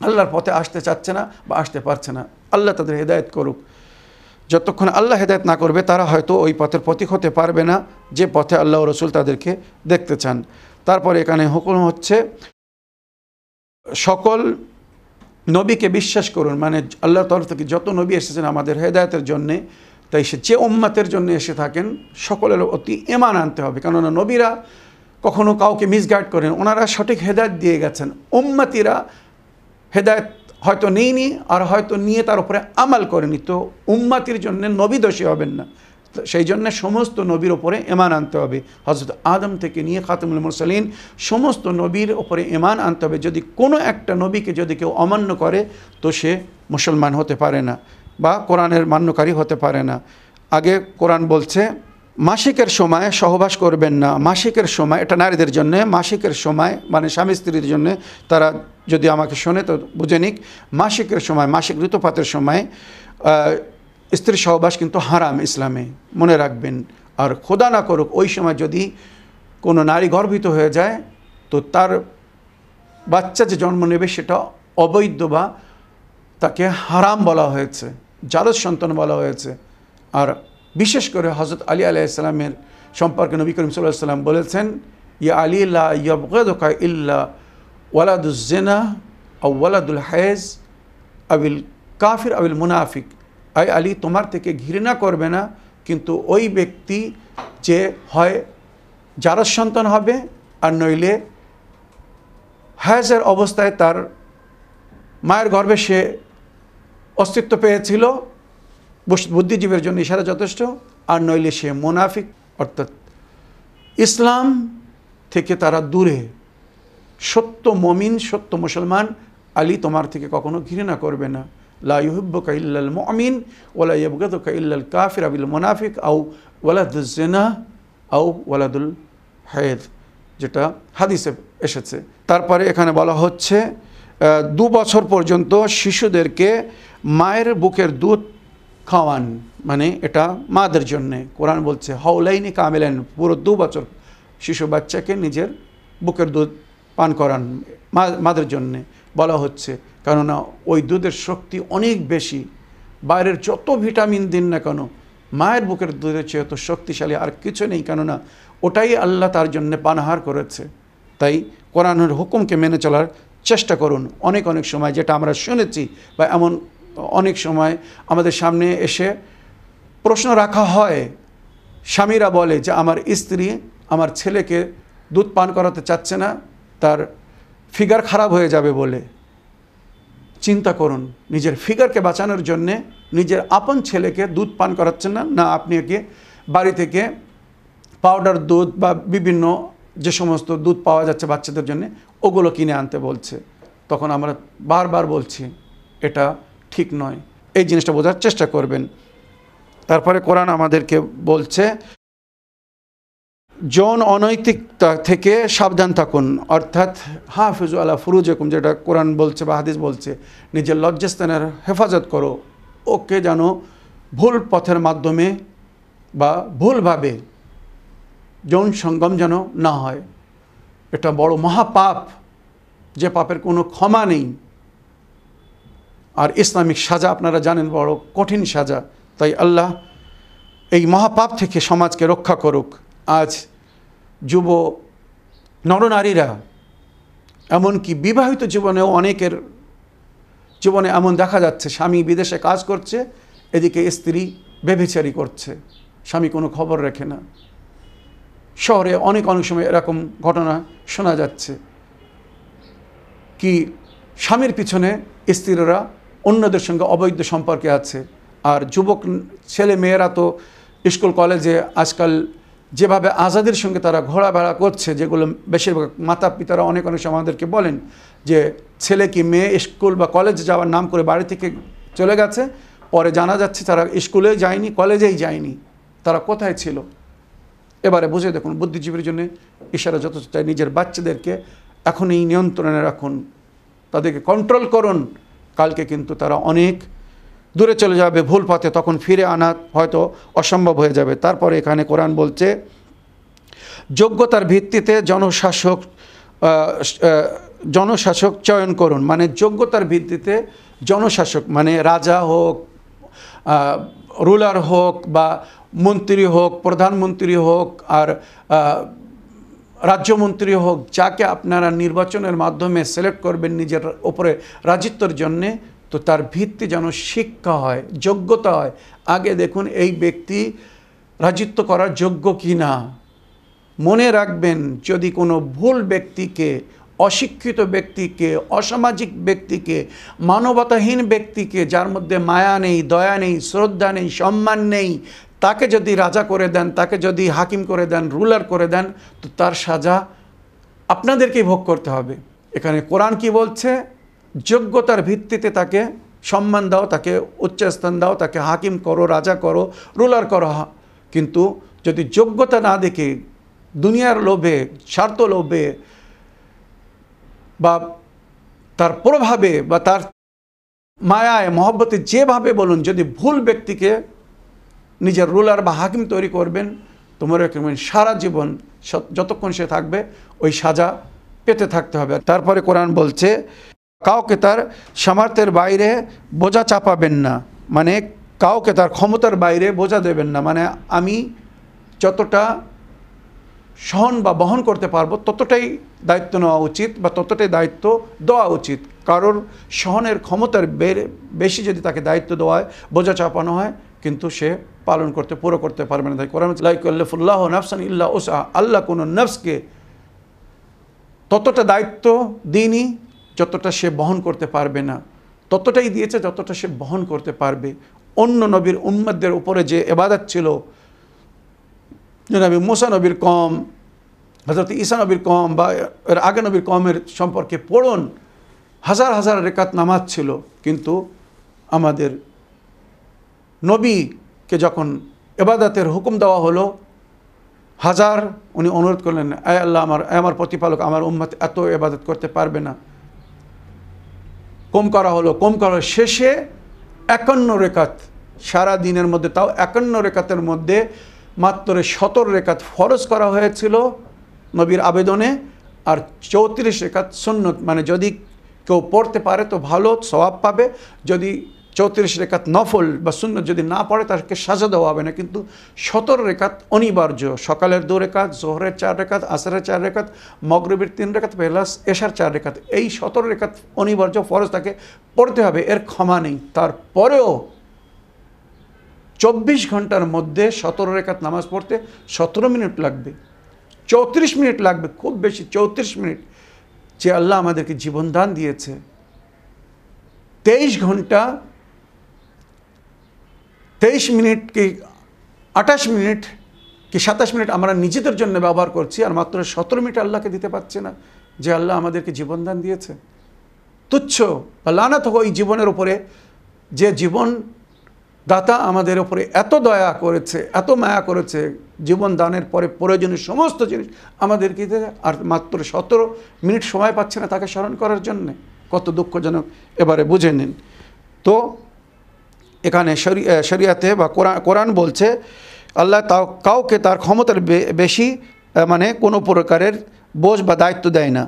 আল্লাহর পথে আসতে চাচ্ছে না বা আসতে পারছে না। আল্লাহ তাদের হেদায়ত করুক। যতক্ষণ আল্লাহ হেদায়ত না করবে, তারা হয়তো ওই পথের প্রতীক হতে পারবে না, যে পথে আল্লাহ রসুল তাদেরকে দেখতে চান। তারপরে এখানে হুকুম হচ্ছে, সকল নবীকে বিশ্বাস করুন। মানে আল্লাহর তরফ থেকে যত নবী এসেছেন আমাদের হেদায়তের জন্যে, তাই সে যে উম্মাতের জন্য এসে থাকেন, সকলের অতি এমান আনতে হবে। কেননা নবীরা কখনো কাউকে মিসগাইড করেন, ওনারা সঠিক হেদায়ত দিয়ে গেছেন। উম্মাতিরা হেদায়ত হয়তো নেইনি আর হয়তো নিয়ে তার উপরে আমাল করেনি। তো উম্মাতির জন্য নবী দোষী হবেন না। সেই জন্য সমস্ত নবীর ওপরে এমান আনতে হবে। হজরত আদম থেকে নিয়ে খাতমুল মুরসালিন সমস্ত নবীর ওপরে এমান আনতে হবে। যদি কোনো একটা নবীকে যদি কেউ অমান্য করে, তো সে মুসলমান হতে পারে না বা কোরআনের মান্যকারী হতে পারে না। আগে কোরআন বলছে মাসিকের সময় সহবাস করবেন না। মাসিকের সময়, এটা নারীদের জন্য, মাসিকের সময় মানে স্বামী স্ত্রীর জন্য, তারা যদি আমাকে শোনে তো বুঝে নিক, মাসিকের সময়, মাসিক ঋতুপাতের সময় স্ত্রী সহবাস কিন্তু হারাম ইসলামে, মনে রাখবেন। আর খোদা না করুক, ওই সময় যদি কোনো নারী গর্ভিত হয়ে যায়, তো তার বাচ্চা যে জন্ম নেবে সেটা অবৈধ বা তাকে হারাম বলা হয়েছে জারজ সন্তান বলা হয়েছে। আর বিশেষ করে হজরত আলী আলাইসাল্লামের সম্পর্কে নবী করিম সাল্লাম বলেছেন, ইয়া আলী ইয়বকা ইল্লা ওয়ালাদুজ্জেনা আউ ওয়ালাদুল হায়েজ আবিল কাফির আবিল মুনাফিক। আই আলী, তোমার থেকে ঘৃণা করবে না, কিন্তু ওই ব্যক্তি যে হয় জারজ সন্তান হবে, আর নইলে হায়াজের অবস্থায় তার মায়ের গর্ভে সে অস্তিত্ব পেয়েছিল বুদ্ধিজীবীর জন্য ইশারা যথেষ্ট, আর নইলে সে মোনাফিক, অর্থাৎ ইসলাম থেকে তারা দূরে। সত্য মমিন, সত্য মুসলমান, আলী তোমার থেকে কখনো ঘৃণা করবে না। লা ইউহিব্বুকা ইল্লাল মুমিন ওলা ইয়াবগাদুকা কাফির আবিল মুনাফিক আও ওয়ালাদুজ্জেনা আও ওয়ালাদুল হায়েদ, যেটা হাদিসে এসেছে। তারপরে এখানে বলা হচ্ছে দু বছর পর্যন্ত শিশুদেরকে মায়ের বুকের দুধ খাওয়ান মানে এটা মাদের জন্যে। কোরআন বলছে হাউলাইনি কামেলেন, পুরো দু বছর শিশু বাচ্চাকে নিজের বুকের দুধ পান করান মাদের জন্যে। বলা হচ্ছে, কেননা ওই দুধের শক্তি অনেক বেশি। বাইরের যত ভিটামিন দিন না কেন, মায়ের বুকের দুধের চেয়ে তো শক্তিশালী আর কিছু নেই, কেননা ওটাই আল্লাহ তার জন্য পানাহার করেছে। তাই কোরআনের হুকুমকে মেনে চলার চেষ্টা করুন। অনেক অনেক সময় যেটা আমরা শুনেছি বা এমন অনেক সময় আমাদের সামনে এসে প্রশ্ন রাখা হয়। স্বামীরা বলে যে, আমার স্ত্রী আমার ছেলেকে দুধ পান করাতে চাচ্ছে না, তার ফিগার খারাপ হয়ে যাবে বলে। চিন্তা করুন, নিজের ফিগারকে বাঁচানোর জন্যে নিজের আপন ছেলেকে দুধ পান করাচ্ছেন না না আপনি একে বাড়ি থেকে পাউডার দুধ বা বিভিন্ন যে সমস্ত দুধ পাওয়া যাচ্ছে বাচ্চাদের জন্য, ওগুলো কিনে আনতে বলছে। তখন আমরা বারবার বলছি, এটা ঠিক নয়। এই জিনিসটা বোঝার চেষ্টা করবেন। তারপরে কোরআন আমাদেরকে বলছে, যৌন অনৈতিকতা থেকে সাবধান থাকুন। অর্থাৎ, হাফিজ আলা ফুরুজেকুম, যেটা কোরআন বলছে বা হাদিস বলছে, নিজের লজ্জাস্থানের হেফাজত করো। ওকে যেন ভুল পথের মাধ্যমে বা ভুলভাবে যৌন সঙ্গম যেন না হয়। এটা বড় মহাপাপ। যে পাপের কোনো ক্ষমা নেই। আর ইসলামিক সাজা আপনারা জানেন বড় কঠিন সাজা। তাই আল্লাহ এই মহাপাপ থেকে সমাজকে রক্ষা করুক। আজ যুব নরনারীরা এমনকি বিবাহিত জীবনেও অনেকের জীবনে এমন দেখা যাচ্ছে, স্বামী বিদেশে কাজ করছে, এদিকে স্ত্রী বেভিচারি করছে। স্বামী কোনো খবর রাখে না। শহরে অনেক অনেক সময় এরকম ঘটনা শোনা যাচ্ছে। কি স্বামীর পিছনে স্ত্রীরা অন্যদের সঙ্গে অবৈধ সম্পর্কে আছে। আর যুবক ছেলে মেয়েরা তো স্কুল, কলেজে আজকাল যেভাবে আজাদের সঙ্গে তারা ঘোরাফেরা করছে, যেগুলো বেশিরভাগ মাতা পিতারা অনেক অনেক সময় আমাদেরকে বলেন যে, ছেলে কি মেয়ে স্কুল বা কলেজে যাওয়ার নাম করে বাড়ি থেকে চলে গেছে? পরে জানা যাচ্ছে তারা স্কুলে যায়নি, কলেজেই যায়নি। তারা কোথায় ছিল? এবারে বুঝে দেখুন, বুদ্ধিজীবীর জন্য ইশারা চাই নিজের বাচ্চাদেরকে এখন এই নিয়ন্ত্রণে রাখুন। তাদেরকে কন্ট্রোল করুন। কালকে কিন্তু তারা অনেক দূরে চলে যাবে ভুল পথে, তখন ফিরে আনা হয়তো অসম্ভব হয়ে যাবে। তারপরে এখানে কোরআন বলছে, যোগ্যতার ভিত্তিতে জনশাসক জনশাসক চয়ন করুন। মানে যোগ্যতার ভিত্তিতে জনশাসক মানে রাজা হোক রুলার হোক বা মন্ত্রী হোক, প্রধানমন্ত্রী হোক আর রাজ্যমন্ত্রী হোক, যাকে আপনারা নির্বাচনের মাধ্যমে সিলেক্ট করবেন নিজের ওপরে রাজিত্বর জন্যে, তো তার ভিত্তি যেন শিক্ষা হয়, যোগ্যতা হয়। আগে দেখুন এই ব্যক্তি রাজিত্ব করার যোগ্য কি না মনে রাখবেন, যদি কোনো ভুল ব্যক্তিকে, অশিক্ষিত ব্যক্তিকে, অসামাজিক ব্যক্তিকে, মানবতাহীন ব্যক্তিকে, যার মধ্যে মায়া নেই, দয়া নেই, শ্রদ্ধা নেই, সম্মান নেই তাকে যদি রাজা করে দেন, তাকে যদি হাকিম করে দেন, রুলার করে দেন, তো তার সাজা আপনাদেরকেই ভোগ করতে হবে। এখানে কোরআন কি বলছে? যোগ্যতার ভিত্তিতে তাকে সম্মান দাও, তাকে উচ্চস্থান দাও, তাকে হাকিম করো, রাজা করো, রুলার করো। কিন্তু যদি যোগ্যতা না দেখে, দুনিয়ার লোভে, স্বার্থ লোভে বা তার প্রভাবে বা তার মায়ায়, মহব্বতে যেভাবে বলুন, যদি ভুল ব্যক্তিকে নিজের রুলার বা হাকিম তৈরি করবেন তোমার রাখবেন সারা জীবন যতক্ষণ সে থাকবে, ওই সাজা পেতে থাকতে হবে। তারপরে কোরআন বলছে, কাউকে তার সামর্থ্যের বাইরে বোঝা চাপাবেন না। মানে কাউকে তার ক্ষমতার বাইরে বোঝা দেবেন না। মানে আমি যতটা সহন বা বহন করতে পারব, ততটাই দায়িত্ব নেওয়া উচিত বা ততটাই দায়িত্ব দেওয়া উচিত। কারোর সহনের ক্ষমতার বেশি যদি তাকে দায়িত্ব দেওয়া হয়, বোঝা চাপানো হয় কিন্তু সে পালন করতে, পুরো করতে পারবে না। তাই কোরআন লাইকুল্লাহুল্লাহ নাফসান ইল্লা ওসা আল্লাহ কোনো নফসকে ততটা দায়িত্ব দিনই যতটা সে বহন করতে পারবে না। ততটাই দিয়েছে যতটা সে বহন করতে পারবে। অন্য নবীর উম্মদদের উপরে যে এবাদত ছিল যে নবী মুসা নবীর কম হজরত ঈসা নবীর কম বা এর আগে নবীর কমের সম্পর্কে পড়ুন, হাজার হাজার রেকাত নামাজ ছিল। কিন্তু আমাদের নবীকে যখন এবাদাতের হুকুম দেওয়া হলো, হাজার উনি অনুরোধ করলেন আয় আল্লাহ, আমার আমার প্রতিপালক, আমার উম্মত এত এবাদত করতে পারবে না। কম করা হলো, কম করা। শেষে একান্ন রেখাত, সারা দিনের মধ্যে, তাও একান্ন রেখাতের মধ্যে মাত্র সতেরো রেখাত ফরজ করা হয়েছিল নবীর আবেদনে, আর চৌত্রিশ রেখাত সুন্নত। মানে যদি কেউ পড়তে পারে তো ভালো, সওয়াব পাবে। যদি চৌত্রিশ রেখাত নফল বা শূন্য যদি না পড়ে, তাকে সাজা দেওয়া হবে না। কিন্তু সতেরো রেখাত অনিবার্য। সকালের দু রেখাত, জোহরের চার রেখাত, আসরের চার রেখাত, মগরবির তিন রেখাত, পেলাস এশার চার রেখাত, এই সতেরো রেখাত অনিবার্য ফরজ তাকে পড়তে হবে, এর ক্ষমা নেই। তারপরেও চব্বিশ ঘণ্টার মধ্যে সতেরো রেখাত নামাজ পড়তে সতেরো মিনিট লাগবে। চৌত্রিশ মিনিট লাগবে, খুব বেশি, চৌত্রিশ মিনিট, যে আল্লাহ আমাদেরকে জীবনদান দিয়েছে। তেইশ ঘণ্টা তেইশ মিনিট কি, আঠাশ মিনিট কি সাতাশ মিনিট আমরা নিজেদের জন্য ব্যবহার করছি আর মাত্র সতেরো মিনিট আল্লাহকে দিতে পারছি না যে আল্লাহ আমাদেরকে জীবনদান দিয়েছে। তুচ্ছ বা লানাত হোক ওই জীবনের উপরে যে জীবন দাতা আমাদের উপরে এত দয়া করেছে, এত মায়া করেছে, জীবন দানের পরে প্রয়োজনীয় সমস্ত জিনিস আমাদেরকে আর মাত্র সতেরো মিনিট সময় পাচ্ছে না তাকে স্মরণ করার জন্যে। কত দুঃখজনক। এবারে বুঝে নিন। তো এখানে শরিয়াতে বা কোরআন কোরআন বলছে, আল্লাহ তাও, কাউকে তার ক্ষমতার বেশি মানে কোনো প্রকারের বোঝ বা দায়িত্ব দেয় না।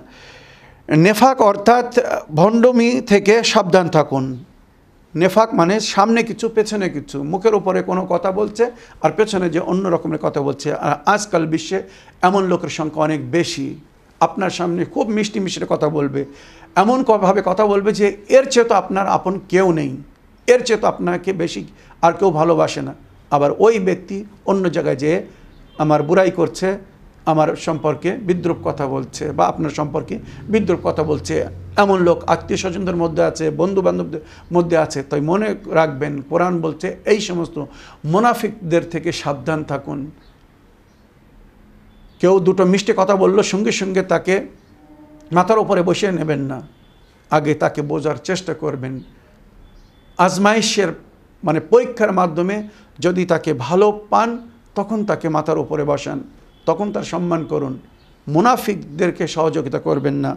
নেফাক অর্থাৎ ভণ্ডমি থেকে সাবধান থাকুন। নেফাক মানে সামনে কিছু, পেছনে কিছু। মুখের উপরে কোনো কথা বলছে আর পেছনে যে অন্য রকমের কথা বলছে। আর আজকাল বিশ্বে এমন লোকের সংখ্যা অনেক বেশি। আপনার সামনে খুব মিষ্টি মিষ্টি কথা বলবে। এমন ভাবে কথা বলবে যে এর চেয়ে তো আপনার আপন কেউ নেই। এর চেয়ে তো আপনাকে বেশি আর কেউ ভালোবাসে না। আবার ওই ব্যক্তি অন্য জায়গায় যেয়ে আমার বুড়াই করছে, আমার সম্পর্কে বিদ্রুপ কথা বলছে বা আপনার সম্পর্কে বিদ্রুপ কথা বলছে। এমন লোক আত্মীয় স্বজনদের মধ্যে আছে বন্ধু বান্ধবদের মধ্যে আছে। তাই মনে রাখবেন, কোরআন বলছে এই সমস্ত মোনাফিকদের থেকে সাবধান থাকুন। কেউ দুটো মিষ্টি কথা বলল, সঙ্গে সঙ্গে তাকে মাথার উপরে বসিয়ে নেবেন না। আগে তাকে বোঝার চেষ্টা করবেন। আজমাইশের মানে পরীক্ষার মাধ্যমে যদি তাকে ভালো পান, তখন তাকে মাথার উপরে বসান, তখন তার সম্মান করুন। মুনাফিকদেরকে সহযোগিতা করবেন না।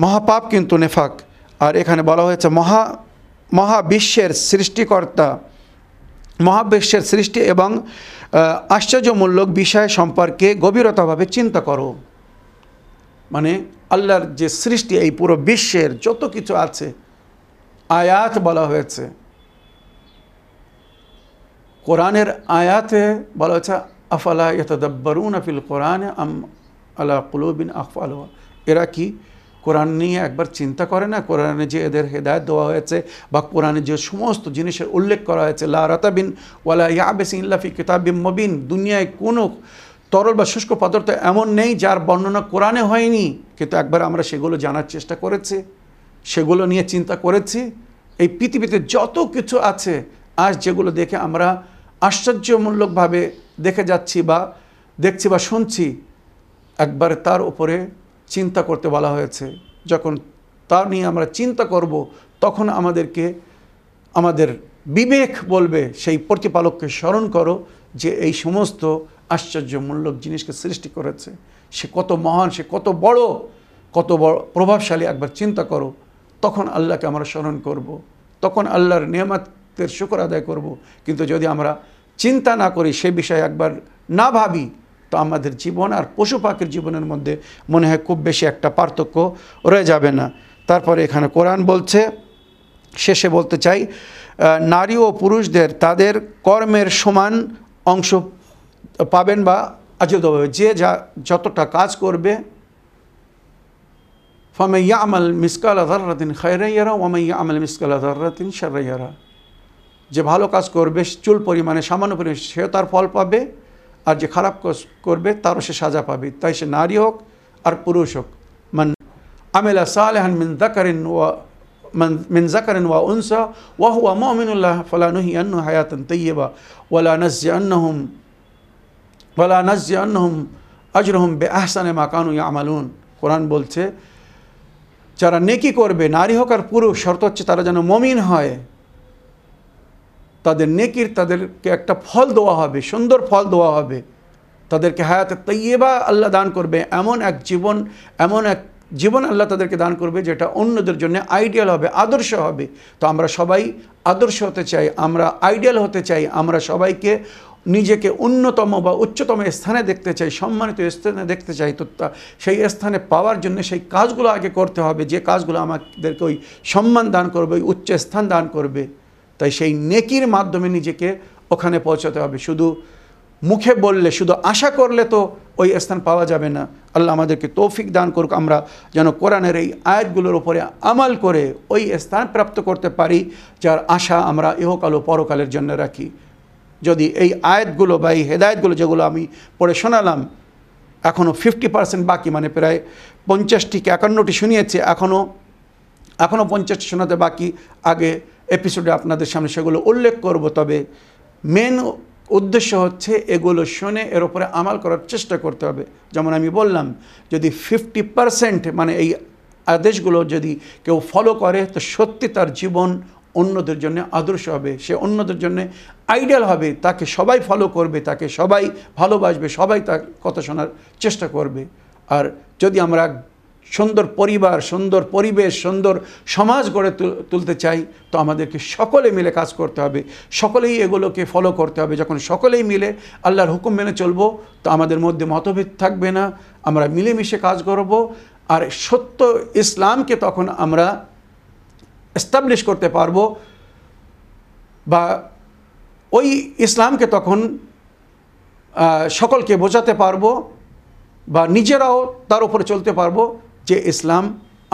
মহাপাপ কিন্তু নেফাক। আর এখানে বলা হয়েছে, মহা, মহাবিশ্বের সৃষ্টিকর্তা, মহাবিশ্বের সৃষ্টি এবং আশ্চর্যমূলক বিষয় সম্পর্কে গভীরতাভাবে চিন্তা করো। মানে আল্লাহর যে সৃষ্টি, এই পুরো বিশ্বের যত কিছু আছে আয়াত বলা হয়েছে। কোরআনের আয়াতে বলা হয়েছে, আফালা ইয়তদব্বরুন আফিল কোরআন আম আলা কুলুবিন আফাল এরা কি কোরআন নিয়ে একবার চিন্তা করে না? কোরআনে যে এদের হেদায়ত দেওয়া হয়েছে বা কোরআনে যে সমস্ত জিনিসের উল্লেখ করা হয়েছে, লা রাতাবিন ওয়ালা ইয়াবেসিন ইল্লাফি কিতাবিম মবিন। দুনিয়ায় কোনো তরল বা শুষ্ক পদার্থ এমন নেই যার বর্ণনা কোরআনে হয়নি, কিন্তু একবার আমরা সেগুলো জানার চেষ্টা করেছি। সেগুলো নিয়ে চিন্তা করেছি। এই পৃথিবীতে যত কিছু আছে, আজ যেগুলো দেখে আমরা আশ্চর্যমূলকভাবে দেখে যাচ্ছি বা দেখছি বা শুনছি, একবার তার উপরে চিন্তা করতে বলা হয়েছে। যখন তা নিয়ে আমরা চিন্তা করব, তখন আমাদেরকে, আমাদের বিবেক বলবে, সেই প্রতিপালককে স্মরণ করো যে এই সমস্ত আশ্চর্যমূলক জিনিসকে সৃষ্টি করেছে। সে কত মহান, সে কত বড় কত বড় প্রভাবশালী, একবার চিন্তা করো। তখন আল্লাহকে আমরা স্মরণ করব। তখন আল্লাহর নিয়ামতের শুকর আদায় করব। কিন্তু যদি আমরা চিন্তা না করি, সে বিষয়ে একবার না ভাবি, তো আমাদের জীবন আর পশু পাখির জীবনের মধ্যে মনে হয় খুব বেশি একটা পার্থক্য রয়ে যাবে না তারপরে এখানে কোরআন বলছে, শেষে বলতে চাই নারী ও পুরুষদের তাদের কর্মের সমান অংশ পাবেন বা হবে যে যা যতটা কাজ করবে ফামাইয়া আমল মিসকাল আধারাতিন খায়রাইয়ারা ওমাইয়া আমল মিসকাল আধারাতিন সারাইয়ারা যে ভালো কাজ করবে চুল পরিমাণে সামান্য পরিমাণে সেও তার ফল পাবে আর যে খারাপ কাজ করবে তারও সে সাজা পাবে তাই সে নারী হোক আর পুরুষ হোক মান আমেলা সালেহান মিন দাকারিন ওয়া من من ذكر وأنثى وهو مؤمن الله فلا نهينه حياة طيبة ولا نزعنهم ولا نزعنهم أجرهم بأحسن ما كانوا يعملون কোরআন বলছে যারা নেকি করবে, নারী হোক আর পুরুষ, শর্ত হচ্ছে তারা যেন মমিন হয়। তাদের নেকির তাদেরকে একটা ফল দেওয়া হবে, সুন্দর ফল দেওয়া হবে। তাদেরকে হায়াতে তৈবা আল্লাহ দান করবে, এমন এক জীবন, এমন এক জীবন আল্লাহ তাদেরকে দান করবে যেটা অন্যদের জন্য আইডিয়াল হবে, আদর্শ হবে। তো আমরা সবাই আদর্শ হতে চাই, আমরা আইডিয়াল হতে চাই, আমরা সবাইকে নিজেকে অন্যতম বা উচ্চতম স্থানে দেখতে চাই, সম্মানিত স্থানে দেখতে চাই তো সেই স্থানে পাওয়ার জন্য সেই কাজগুলো আগে করতে হবে, যে কাজগুলো আমাদেরকে ওই সম্মান দান করবে, ওই উচ্চ স্থান দান করবে। তাই সেই নেকির মাধ্যমে নিজেকে ওখানে পৌঁছাতে হবে। শুধু মুখে বললে, শুধু আশা করলে তো ওই স্থান পাওয়া যাবে না। আল্লাহ আমাদেরকে তৌফিক দান করুক, আমরা যেন কোরআনের এই আয়াতগুলোর উপরে আমাল করে ওই স্থান প্রাপ্ত করতে পারি, যার আশা আমরা ইহকাল ও পরকালের জন্য রাখি। যদি এই আয়াতগুলো বা এই হেদায়তগুলো যেগুলো আমি পড়ে শোনালাম এখনও ফিফটি পার্সেন্ট বাকি মানে প্রায় পঞ্চাশটি কি একান্নটি শুনিয়েছে এখনও এখনও পঞ্চাশটি শোনাতে বাকি, আগে এপিসোডে আপনাদের সামনে সেগুলো উল্লেখ করব, তবে মেন উদ্দেশ্য হচ্ছে এগুলো শুনে এর উপরে আমাল করার চেষ্টা করতে হবে। যেমন আমি বললাম, যদি ফিফটি পারসেন্ট মানে এই আদেশগুলো যদি কেউ ফলো করে, তো সত্যি তার জীবন অন্যদের জন্য আদর্শ হবে, সে অন্যদের জন্য আইডিয়াল হবে, তাকে সবাই ফলো করবে, তাকে সবাই ভালোবাসবে, সবাই তার কথা শোনার চেষ্টা করবে। আর যদি আমরা সুন্দর পরিবার, সুন্দর পরিবেশ, সুন্দর সমাজ গড়ে তুলতে চাই, তো আমাদেরকে সকলে মিলে কাজ করতে হবে। সকলেই এগুলোকে ফলো করতে হবে। যখন সকলেই মিলে আল্লাহর হুকুম মেনে চলবো, তো আমাদের মধ্যে মতভেদ থাকবে না। আমরা মিলেমিশে কাজ করব। আর সত্য ইসলামকে তখন আমরা এস্টাবলিশ করতে পারব বা ওই ইসলামকে তখন সকলকে বোঝাতে পারব, বা নিজেরাও তার উপরে চলতে পারব যে ইসলাম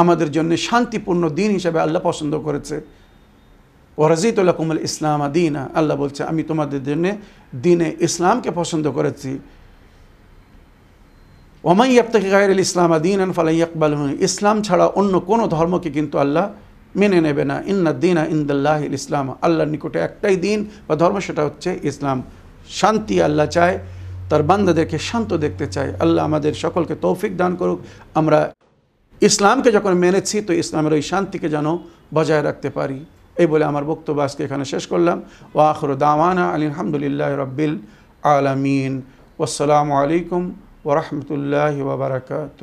আমাদের জন্য শান্তিপূর্ণ দিন হিসাবে আল্লাহ পছন্দ করেছে। ও রাজিতুল্লাহ কুমল ইসলাম আদিনা আল্লাহ বলছে, আমি তোমাদের জন্য দিনে ইসলামকে পছন্দ করেছি। ওমাই আবতাকি গায়ের ইসলাম আদিন ফালাই ইকবাল ইসলাম ছাড়া অন্য কোনো ধর্মকে কিন্তু আল্লাহ মেনে নেবে না। ইন্না দিনা ইন্দাল্লাহ ইসলাম। আল্লাহর নিকটে একটাই দিন বা ধর্ম, সেটা হচ্ছে ইসলাম। শান্তি আল্লাহ চায়, তার বান্দাদেরকে শান্ত দেখতে চায়। আল্লাহ আমাদের সকলকে তৌফিক দান করুক। আমরা ইসলামকে যখন মেনেছি, তো ইসলামের ওই শান্তিকে যেন বজায় রাখতে পারি। এই বলে আমার বক্তব্য আজকে এখানে শেষ করলাম। ও আখর দাওয়ানা আলী আলহামদুলিল্লাহ রব্বিল আলমিন। ওসালামু আলাইকুম ওরহমতুল্লাহ ওবরাকাত